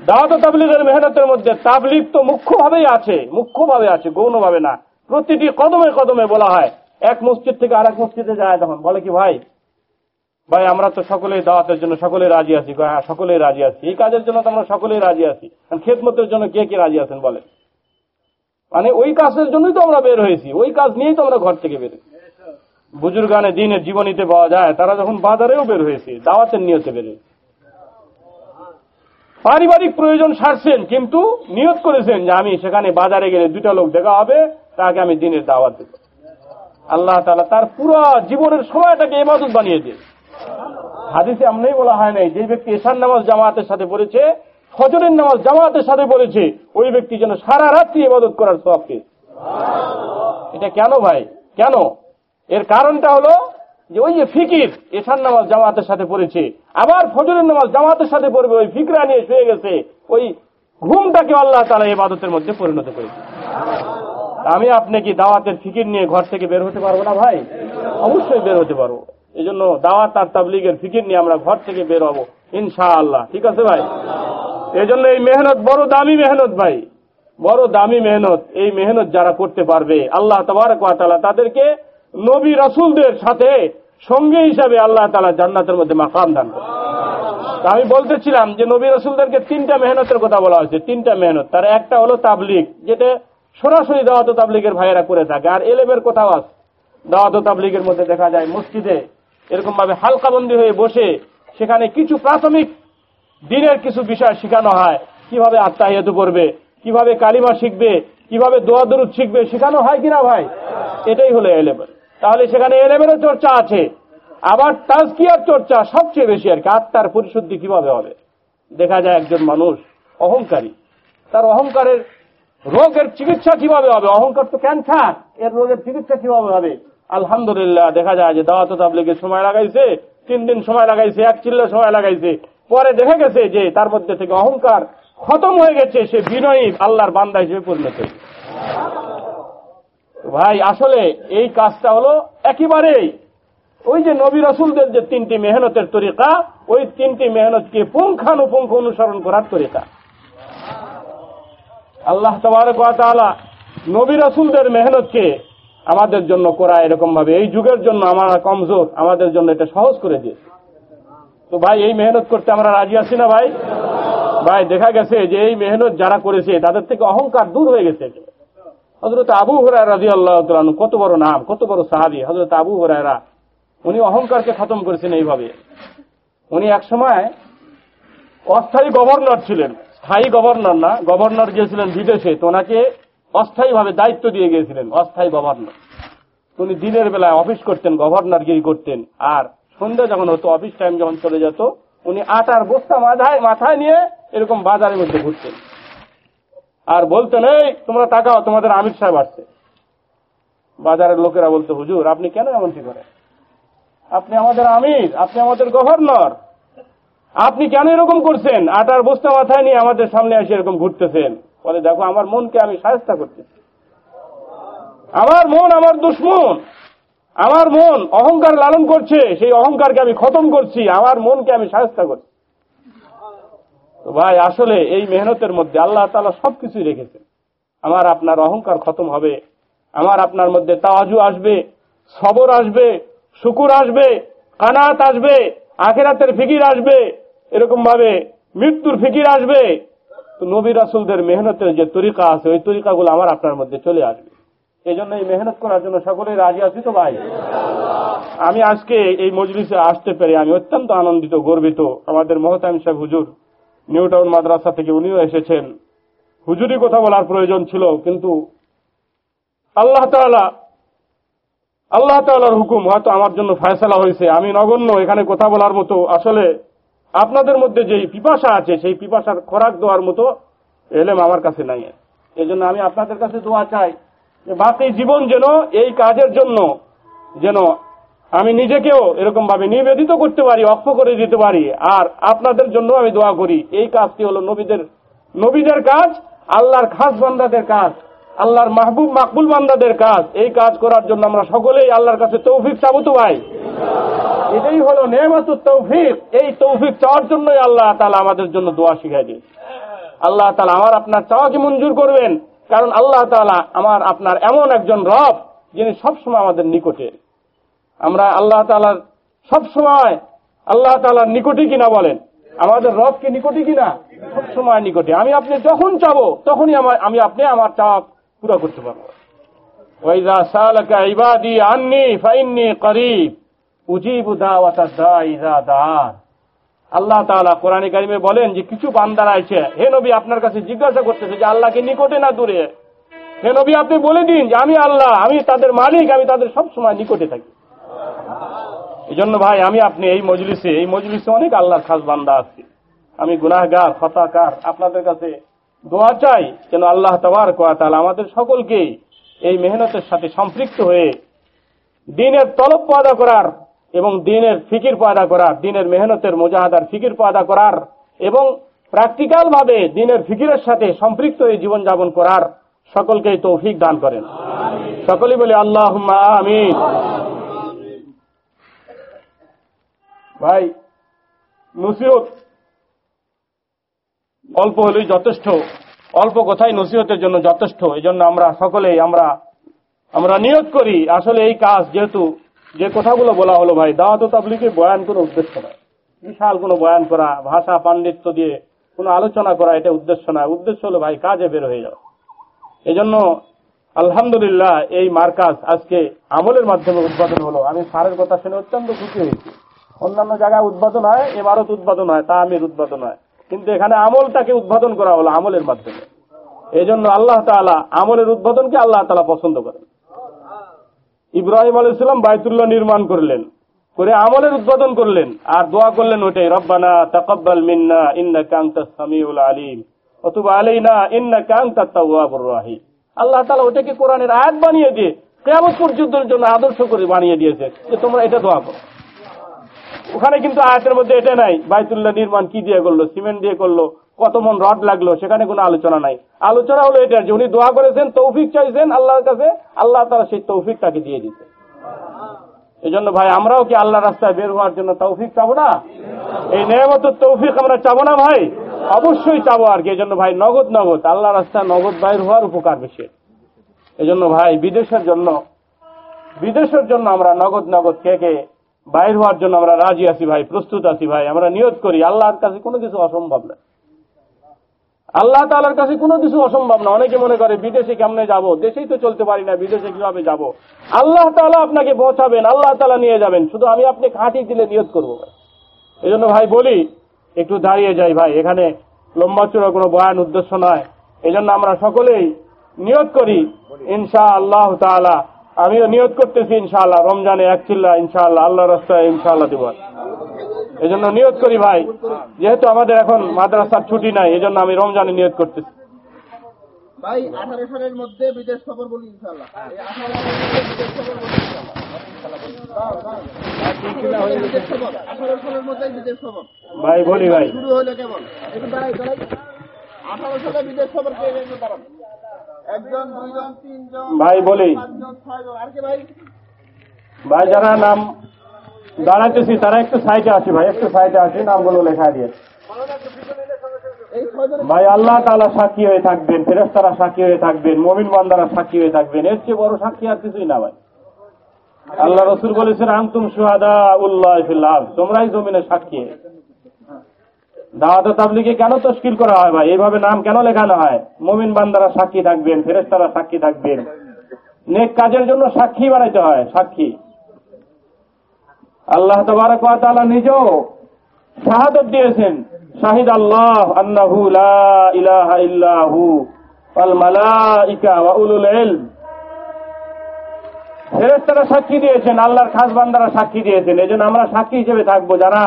[SPEAKER 1] দাওয়াত তাবলিগের মেহনতের মধ্যে তাবলিগ তো মুখ্যভাবেই আছে, মুখ্যভাবে আছে, গৌণভাবে না। প্রতিটি কদমে কদমে বলা হয়। এক মসজিদ থেকে আর এক মসজিদে যায় তখন। বলে কি, ভাই ভাই, আমরা তো সকলেই দাওয়াতের জন্য সকলেই রাজি আছি। হ্যাঁ সকলেই রাজি আছি। এই কাজের জন্য তো আমরা সকলেই রাজি আছি। খেদমতের জন্য কে কে রাজি আছেন বলে? মানে ওই কাজের জন্যই তো আমরা বের হয়েছি। ওই কাজ নিয়েই তো আমরা ঘর থেকে বের বুজুর্গানে দিনের জীবনীতে পাওয়া যায়, তারা যখন বাজারেও বের হয়েছে, দাওয়াতের নিয়তে বের পারিবারিক প্রয়োজন সারছেন, কিন্তু নিয়ত করেছেন যে আমি সেখানে বাজারে গেলে দুটা লোক দেখা হবে, তাকে আমি দিনের দাওয়াত দেব। আল্লাহ তালা তার পুরো জীবনের সময়টাকে এবাদত বানিয়ে দিয়ে হাদিসে এমনই বলা হয় নাই, যে ব্যক্তি এশার নামাজ জামাতের সাথে পড়েছে, ফজরের নামাজ জামাতের সাথে পড়েছে, ওই ব্যক্তি যেন সারা রাত্রি ইবাদত করার সব এটা কেন ভাই? কেন? এর কারণটা হলো যে ওই যে ফিকির, এশার নামাজ জামাতের সাথে পড়েছে, আবার ফজরের নামাজ জামাতের সাথে পড়বে, ওই ফিকরা নিয়ে শুয়ে গেছে, ওই ঘুমটাকে আল্লাহ তালা ইবাদতের মধ্যে পরিণত করেছে। আমি আপনি কি দাওয়াতের ফিকির নিয়ে ঘর থেকে বের হতে পারব না ভাই? অবশ্যই বের হতে পারব। এই জন্য দাওয়াত আর তাবলিগের ফিকির নিয়ে আমরা ঘর থেকে বের হব, ইনশাআল্লাহ। ঠিক আছে ভাই? এই জন্য এই মেহনত বড় দামি মেহনত ভাই। বড় দামি মেহনত। এই মেহনত যারা করতে পারবে, আল্লাহ তালা তাদেরকে নবী রাসুলদের সাথে সঙ্গী হিসাবে আল্লাহ তালা জান্নাতের মধ্যে মাকাম দান করে আমি বলতেছিলাম যে নবী রসুলদেরকে তিনটা মেহনতের কথা বলা হয়েছে, তিনটা মেহনত। তার একটা হলো তাবলিগ, যেটা সরাসরি দাওয়াত তাবলিগের ভাইয়েরা করে থাকে। আর এলেমের কোথাও আছে। দাওয়াত তাবলিগের মধ্যে দেখা যায় মসজিদে এরকম ভাবে হালকাবন্দি হয়ে বসে সেখানে কিছু প্রাথমিক দিনের কিছু বিষয় শেখানো হয়। কীভাবে আত্মাহিয়াতু করবে, কীভাবে কালিমা শিখবে, কীভাবে দোয়া দরুদ শিখবে, শেখানো হয় কিনা ভাই? এটাই হলো এলেমের। তাহলে সেখানে এলেমেরও চর্চা আছে। আবার তাজকিয়ার চর্চা সবচেয়ে বেশি আর কি। আত্মার পরিশুদ্ধি কীভাবে হবে? দেখা যায় একজন মানুষ অহংকারী। তার অহংকারের রোগের চিকিৎসা কীভাবে হবে? অহংকার তো ক্যান্সার। এর রোগের চিকিৎসা কীভাবে হবে? আলহামদুলিল্লাহ, দেখা যায় যে দাওয়াত তাবলিগের সময় লাগাইছে, তিন দিন সময় লাগাইছে, এক চিল্লা সময় লাগাইছে। পরে দেখা গেছে যে তার মধ্যে থেকে অহংকার খতম হয়ে গেছে, সে বিনয়ী, আল্লাহর বান্দা হিসেবে পরিণত হয়েছে। ভাই, আসলে এই কাজটা হলো একেবারেই ওই যে নবী রসুলদের যে তিনটি মেহনতের তরিকা, ওই তিনটি মেহনতকে পুঙ্খানুপুঙ্খ অনুসরণ করার তরিকা। আল্লাহ তালা নবী রসুলদের মেহনতকে আমাদের জন্য করা এরকম ভাবে এই যুগের জন্য আমরা কমজোর, আমাদের জন্য এটা সহজ করে দিয়েছে। তো ভাই, এই মেহনত করতে আমরা রাজি আছি না ভাই? ভাই, দেখা গেছে যে এই মেহনত যারা করেছে, তাদের থেকে অহংকার দূর হয়ে গেছে হজরত আবু হরাই রাজি আল্লাহ কত বড় নাম, কত বড় সাহাবি। হজরত আবু হরাইরা উনি অহংকারকে খতম করেছেন এইভাবে। উনি এক সময় অস্থায়ী গভর্নর ছিলেন। স্থায়ী গভর্নর না, গভর্নর গিয়েছিলেন বিদেশে, তো ওনাকে অস্থায়ীভাবে দায়িত্ব দিয়ে গিয়েছিলেন, অস্থায়ী গভর্নর। উনি দিনের বেলায় অফিস করতেন গভর্নর গভর্নরগিরি করতেন। আর সন্ধ্যা যখন হতো, অফিস টাইম যখন চলে যেত, উনি আটার বস্তা মাথায় মাথায় নিয়ে এরকম বাজারের মধ্যে ঘুরতেন। আর বলতে নেই, তোমরা তাকাও, তোমাদের আমির সাহেব আসছে। বাজারের লোকেরা বলতো হুজুর, আপনি কেন এমন এমনটি করেন? আপনি আমাদের আমির, আপনি আমাদের গভর্নর। আপনি কেন এরকম করছেন? আটার বস্তা মাথায় নিয়ে আমাদের সামনে এসে এরকম ঘুরতেছেন। বলে, দেখো, আমার মনকে আমি সাহস্তা করতেছি। আমার মন আমার দুশ্মন। আমার মন অহংকার লালন করছে, সেই অহংকারকে আমি খতম করছি। আমার মনকে আমি সাহস্তা করছি। তো ভাই, আসলে এই মেহনতের মধ্যে আল্লাহ তালা সবকিছুই রেখেছেন। আমার আপনার অহংকার খতম হবে, আমার আপনার মধ্যে তাওয়াজু আসবে, সবর আসবে, শুকুর আসবে, কানাত আসবে, আখেরাতের ফিকির আসবে এরকম ভাবে মৃত্যুর ফিকির আসবে। তো নবী রাসুলদের মেহনতের যে তরিকা আছে, ওই তরিকাগুলো আমার আপনার মধ্যে চলে আসবে। এই জন্য এই মেহনত করার জন্য সকলেই রাজি আছি তো ভাই? আমি আজকে এই মজলিসে আসতে পেরে আমি অত্যন্ত আনন্দিত, গর্বিত। আমাদের মহতাম সাহেব হুজুর নিউ টাউন মাদ্রাসা থেকে উনিও এসেছেন। হুজুরি কথা বলার প্রয়োজন ছিল, কিন্তু আল্লাহ তালা আল্লাহ তালার হুকুম হয়তো আমার জন্য ফয়সলা হয়েছে। আমি নগণ্য এখানে কথা বলার মতো। আসলে আপনাদের মধ্যে যে পিপাসা আছে, সেই পিপাসার খোরাক দেওয়ার মতো এলেম আমার কাছে নাই। এই জন্য আমি আপনাদের কাছে দোয়া চাই বাকি জীবন যেন এই কাজের জন্য যেন আমি নিজেকেও এরকম ভাবে নিবেদিত করতে পারি অক্ষ করে দিতে পারি। আর আপনাদের জন্য আমি দোয়া করি। এই কাজটি হলো নবীদের নবীদের কাজ, আল্লাহর খাস বান্দাদের কাজ, আল্লাহর মাহবুব, মাকবুল বান্দাদের কাজ। এই কাজ করার জন্য আমরা সকলেই আল্লাহর কাছে তৌফিক চাবো তো ভাই এটাই হলো নেমাত তৌফিক। এই তৌফিক চাওয়ার জন্যই আল্লাহ তালা আমাদের জন্য দোয়া শিখাই দিয়েছে। আল্লাহ তালা আমার আপনার চাওয়াকে মঞ্জুর করবেন। কারণ আল্লাহ তালা আমার আপনার এমন একজন রব, যিনি সবসময় আমাদের নিকটে। আমরা আল্লাহ তালার সবসময় আল্লাহ তালার নিকটে কিনা বলেন। আমাদের রব কি নিকটে কিনা? সবসময় নিকটে। আমি আপনি যখন চাবো, তখনই আমার আমি আপনি আমার চাপ পুরো করতে পারব। ওয়াইদা সালাকা ইবাদি আন্নি ফাইন্নি করিব। উজিবু দাওয়াতা দাইজা দান আল্লাহ তাআলা কোরআনে কারিমে বলেন যে, কিছু বান্দারা আছে হে নবী আপনার কাছে জিজ্ঞাসা করতেছে যে, আল্লাহকে নিকটে না দূরে? হে নবী, আপনি বলে দিন যে, আমি আল্লাহ, আমি তাদের মালিক, আমি তাদের সব সময় নিকটে থাকি। এই জন্য ভাই, আমি আপনি এই মজলিসে এই মজলিসে অনেক আল্লাহর খাস বান্দা আছে। আমি গুনাহগার হতাকার আপনাদের কাছে দোয়া চাই যেন আল্লাহ তবার কোয়াতাল আমাদের সকলকে এই মেহনতের সাথে সম্পৃক্ত হয়ে দিনের তলব পয়দা করার এবং দিনের ফিকির পয়দা করার, দিনের মেহনতের মোজাহাদার ফিকির পয়দা করার এবং প্র্যাকটিক্যাল ভাবে দিনের ফিকিরের সাথে সম্পৃক্ত হয়ে জীবনযাপন করার সকলকেই তৌফিক দান করেন। সকলেই বলে আল্লাহ আমিন। ভাই, নসিহত। অল্প হলেই যথেষ্ট। অল্প কথাই নসিহতের জন্য যথেষ্ট। এই জন্য আমরা সকলেই আমরা আমরা নিয়োগ করি। আসলে এই কাজ যেহেতু, যে কথাগুলো বলা হলো ভাই, দাওয়াত তাবলিকে বয়ান কোনো উদ্দেশ্য নয়। বিশাল কোনো বয়ান করা, ভাষা, পাণ্ডিত্য দিয়ে কোনো আলোচনা করা এটা উদ্দেশ্য নয়। উদ্দেশ্য হলো ভাই, কাজে বের হয়ে যাও। এই জন্য আলহামদুলিল্লাহ এই মার্কাজ আজকে আমলের মাধ্যমে উদ্বোধন হলো। আমি স্যারের কথা শুনে অত্যন্ত খুশি হয়েছি। অন্যান্য জায়গায় উদ্বোধন হয় এমারত উদ্বোধন হয়, তা আমির উদ্বোধন হয়। কিন্তু এখানে আমলটাকে উদ্বোধন করা হলো আমলের মাধ্যমে। এই জন্য আল্লাহ তালা আমলের উদ্বোধনকে আল্লাহ তালা পছন্দ করেন। ইব্রাহিম আল ইসলাম বাইতুল্লাহ নির্মাণ করলেন, করে আমলের উদ্বোধন করলেন, আর দোয়া করলেন ওটাই, রব্বানা তাকাব্বাল মিন্না ইন্না কান্তা সামিউল আলিম অথবা আলাইনা ইন্না কান্তা তাওয়াবুর রাহিম। আল্লাহ তাআলা ওটাকে কোরআনের আয়াত বানিয়ে দিয়ে কিয়ামত পর্যন্তের জন্য আদর্শ করে বানিয়ে দিয়েছে, যে তোমরা এটা দোয়া করো। ওখানে কিন্তু আয়াতের মধ্যে এটা নাই, বাইতুল্লাহ নির্মাণ কি দিয়ে করল, সিমেন্ট দিয়ে করল, কত মন রড লাগল, সেখানে কোনো আলোচনা নাই। আলোচনা হলো এটা যে উনি দোয়া করেছেন, তৌফিক চাইছেন আল্লাহর কাছে, আল্লাহ তারা সেই তৌফিক তাকে দিয়ে দিতে এই জন্য ভাই, আমরাও কি আল্লাহ রাস্তায় বের হওয়ার জন্য তৌফিক চাবো না? এই নিয়মত তৌফিক আমরা চাবো না ভাই? অবশ্যই চাবো আর কি এই জন্য ভাই, নগদ নগদ আল্লাহ রাস্তায় নগদ বাইর হওয়ার উপকার বেশি। এই জন্য ভাই, বিদেশের জন্য বিদেশের জন্য আমরা নগদ নগদ কে কে বাইর হওয়ার জন্য আমরা রাজি আছি ভাই, প্রস্তুত আছি ভাই, আমরা নিয়োগ করি। আল্লাহর কাছে কোনো কিছু অসম্ভব না। আল্লাহ তালার কাছে কোনো কিছু অসম্ভব না। অনেকে মনে করে, বিদেশে কেমনে যাব? দেশেই তো চলতে পারি না, বিদেশে কীভাবে যাব? আল্লাহ তালা আপনাকে পৌঁছাবেন আল্লাহ তালা নিয়ে যাবেন। শুধু আমি আপনি খাঁটি দিলে নিয়োগ করব ভাই। এই জন্য ভাই বলি, একটু দাঁড়িয়ে যাই ভাই। এখানে লম্বা চূড়া কোনো বয়ান উদ্দেশ্য নয়। এই আমরা সকলেই নিয়োগ করি ইনশা আল্লাহ তালা আমিও নিয়োগ করতেছি ইনশাআল্লাহ। রমজানে এক চিল্লা ইনশাআল্লাহ। আল্লাহ রাস্তায় ইনশাআল্লাহ দিব। এই জন্য নিয়োগ করি ভাই যেহেতু আমাদের এখন মাদ্রাসার ছুটি নাই এই জন্য আমি রমজানে নিয়োগ করতেছি।
[SPEAKER 2] ভাই আঠারো সালের মধ্যে বিদেশ সফর বলি ইনশাল্লাহ আঠারো সালের মধ্যে বিদেশ সফর ইনশাল্লাহ
[SPEAKER 1] ভাই বলি ভাই।
[SPEAKER 2] শুরু হলো কেমন? দাঁড়াই আঠারো সালে বিদেশ সফর
[SPEAKER 1] ভাই বলি।
[SPEAKER 2] ভাই?
[SPEAKER 1] যারা নাম দাঁড়াইতেছি তারা একটু সাইডে আসি ভাই একটু সাইডে আসি নামগুলো লেখা দিয়ে। ভাই আল্লাহ তালা সাক্ষী হয়ে থাকবেন ফেরেস্তারা সাক্ষী হয়ে থাকবেন মমিন বান্দারা সাক্ষী হয়ে থাকবেন এর চেয়ে বড় সাক্ষী আর কিছুই না ভাই। আল্লাহ রসুল বলেছেন আন্তুম সুহাদা উল্লাহ তোমরাই জমিনে সাক্ষী। দাওয়াত তাবলিকে কেন তশকিল করা হয় ভাই? এইভাবে নাম কেন লেখানো হয়? মোমিন বান্দারা সাক্ষী থাকবেন ফেরেস্তারা সাক্ষী থাকবেন। নেক কাজের জন্য সাক্ষী বানাইতে হয়, সাক্ষী। আল্লাহ তবারক তাআলা নিজেও শাহাদত দিয়েছেন, শাহিদ আল্লাহ লা ইলাহা ইল্লাহু ফেরেশতারা সাক্ষী দিয়েছেন, আল্লাহর খাস বান্দারা সাক্ষী দিয়েছেন, এজন্য আমরা সাক্ষী হিসেবে থাকব। যারা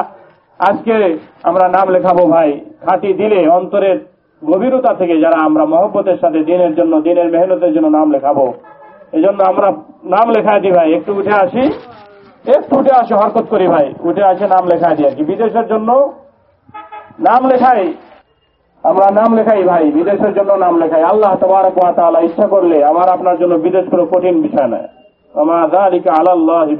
[SPEAKER 1] আজকে আমরা নাম লেখাবো ভাই, খাঁটি দিলে অন্তরের গভীরতা থেকে যারা আমরা মহব্বতের সাথে দিনের জন্য, দিনের মেহনতের জন্য নাম লেখাবো। এজন্য আমরা নাম লেখায় দিই ভাই, একটু উঠে আসি। একটু উঠে আসি, হরকত করি ভাই, উঠে আসে নাম লেখায় দিই আর কি। বিদেশের জন্য নাম লেখাই, আমরা নাম লেখাই ভাই, বিদেশের জন্য নাম লেখাই। আল্লাহ তোমার তাআলা ইচ্ছা করলে আমার আপনার জন্য বিদেশ কোনো কঠিন বিষয় নয়। আমা যালিকা আলাল্লাহি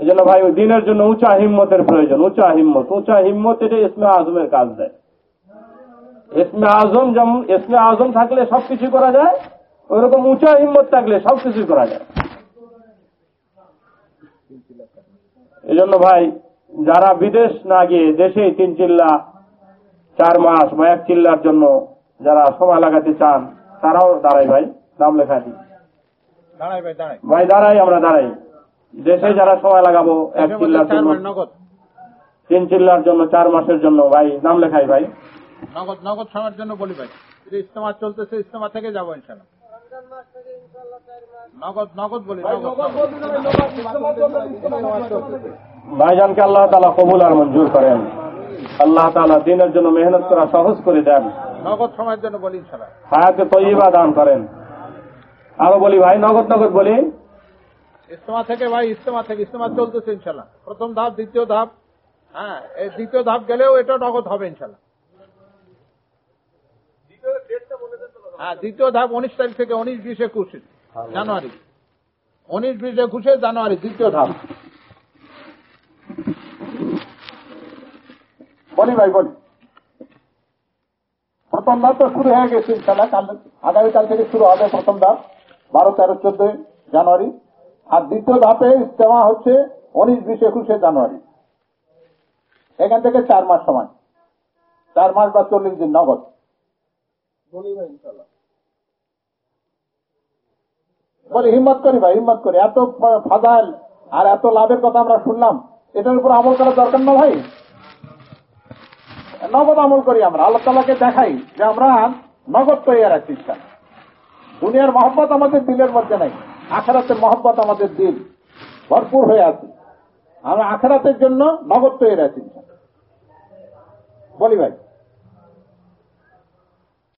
[SPEAKER 1] এই জন্য ভাই ওই দিনের জন্য উঁচা হিম্মতের প্রয়োজন উঁচা হিম্মত উঁচা হিম্মত এটা ইসমে আজমের কাজ দেয়। ইসমে আজম যেমন ইসমে আজম থাকলে সবকিছু করা যায় ওইরকম উঁচা হিম্মত থাকলে সবকিছু করা যায়। এই জন্য ভাই যারা বিদেশ না গিয়ে দেশে তিন চিল্লা চার মাস বা এক চিল্লার জন্য যারা সময় লাগাতে চান তারাও দাঁড়াই ভাই নাম লেখা দিই
[SPEAKER 2] ভাই দাঁড়াই
[SPEAKER 1] আমরা দাঁড়াই। দেশে যারা সময় লাগাবো এক চিল্লার জন্য তিন চিল্লার জন্য চার মাসের জন্য ভাই নাম লেখাই ভাই।
[SPEAKER 2] নগদ নগদ সময়ের জন্য বলি ভাই। ইস্তেমা চলতেছে ইস্তেমা থেকে যাব ইনশাল্লাহ
[SPEAKER 3] নগদ নগদ বলি।
[SPEAKER 1] ভাইজানকে আল্লাহ তালা কবুল আর মঞ্জুর করেন। আল্লাহ তালা দিনের জন্য মেহনত করা সহজ করে দেন।
[SPEAKER 3] নগদ সময়ের জন্য বলি ইনশাল্লাহ
[SPEAKER 1] হায়াতে তৈবা দান করেন। আরও বলি ভাই নগদ নগদ বলি।
[SPEAKER 3] ইস্তেমা থেকে ভাই, ইস্তেমা থেকে, ইস্তেমা চলতেছে ইনশাল্লাহ প্রথম ধাপ, দ্বিতীয় ধাপ। হ্যাঁ এই দ্বিতীয় ধাপ গেলেও এটা নগদ হবে ইনশাল্লাহ হ্যাঁ দ্বিতীয় ধাপ উনিশ তারিখ থেকে উনিশ, বিশ, একুশ জানুয়ারি। উনিশ, বিশ, একুশে জানুয়ারি, দ্বিতীয় ধাপ।
[SPEAKER 4] বলি ভাই, বলি। প্রথম ধাপ তো শুরু হয়ে গেছে ইনশাল্লাহ কাল আগামীকাল থেকে শুরু হবে প্রথম ধাপ, বারো, তেরো, চোদ্দই জানুয়ারি। আর দ্বিতীয় ধাপে ইজতেমা হচ্ছে উনিশ বিশ একুশে জানুয়ারি। এখান থেকে চার মাস সময়। চার মাস বা চল্লিশ দিন নগদ।
[SPEAKER 2] বলি
[SPEAKER 4] হিম্মত করি ভাই হিম্মত করি। এত ফাজাল আর এত লাভের কথা আমরা শুনলাম এটার উপর আমল করার দরকার না ভাই। নগদ আমল করি আমরা আল্লাহ তালাকে দেখাই যে আমরা নগদ তৈরি ইচ্ছা দুনিয়ার মহব্বত আমাদের দিলের মধ্যে নাই। আখেরাতের মহব্বত আমাদের দিন ভরপুর হয়ে আছে। আমরা আখেরাতের জন্য নগদ তৈরি আছি বলি ভাই।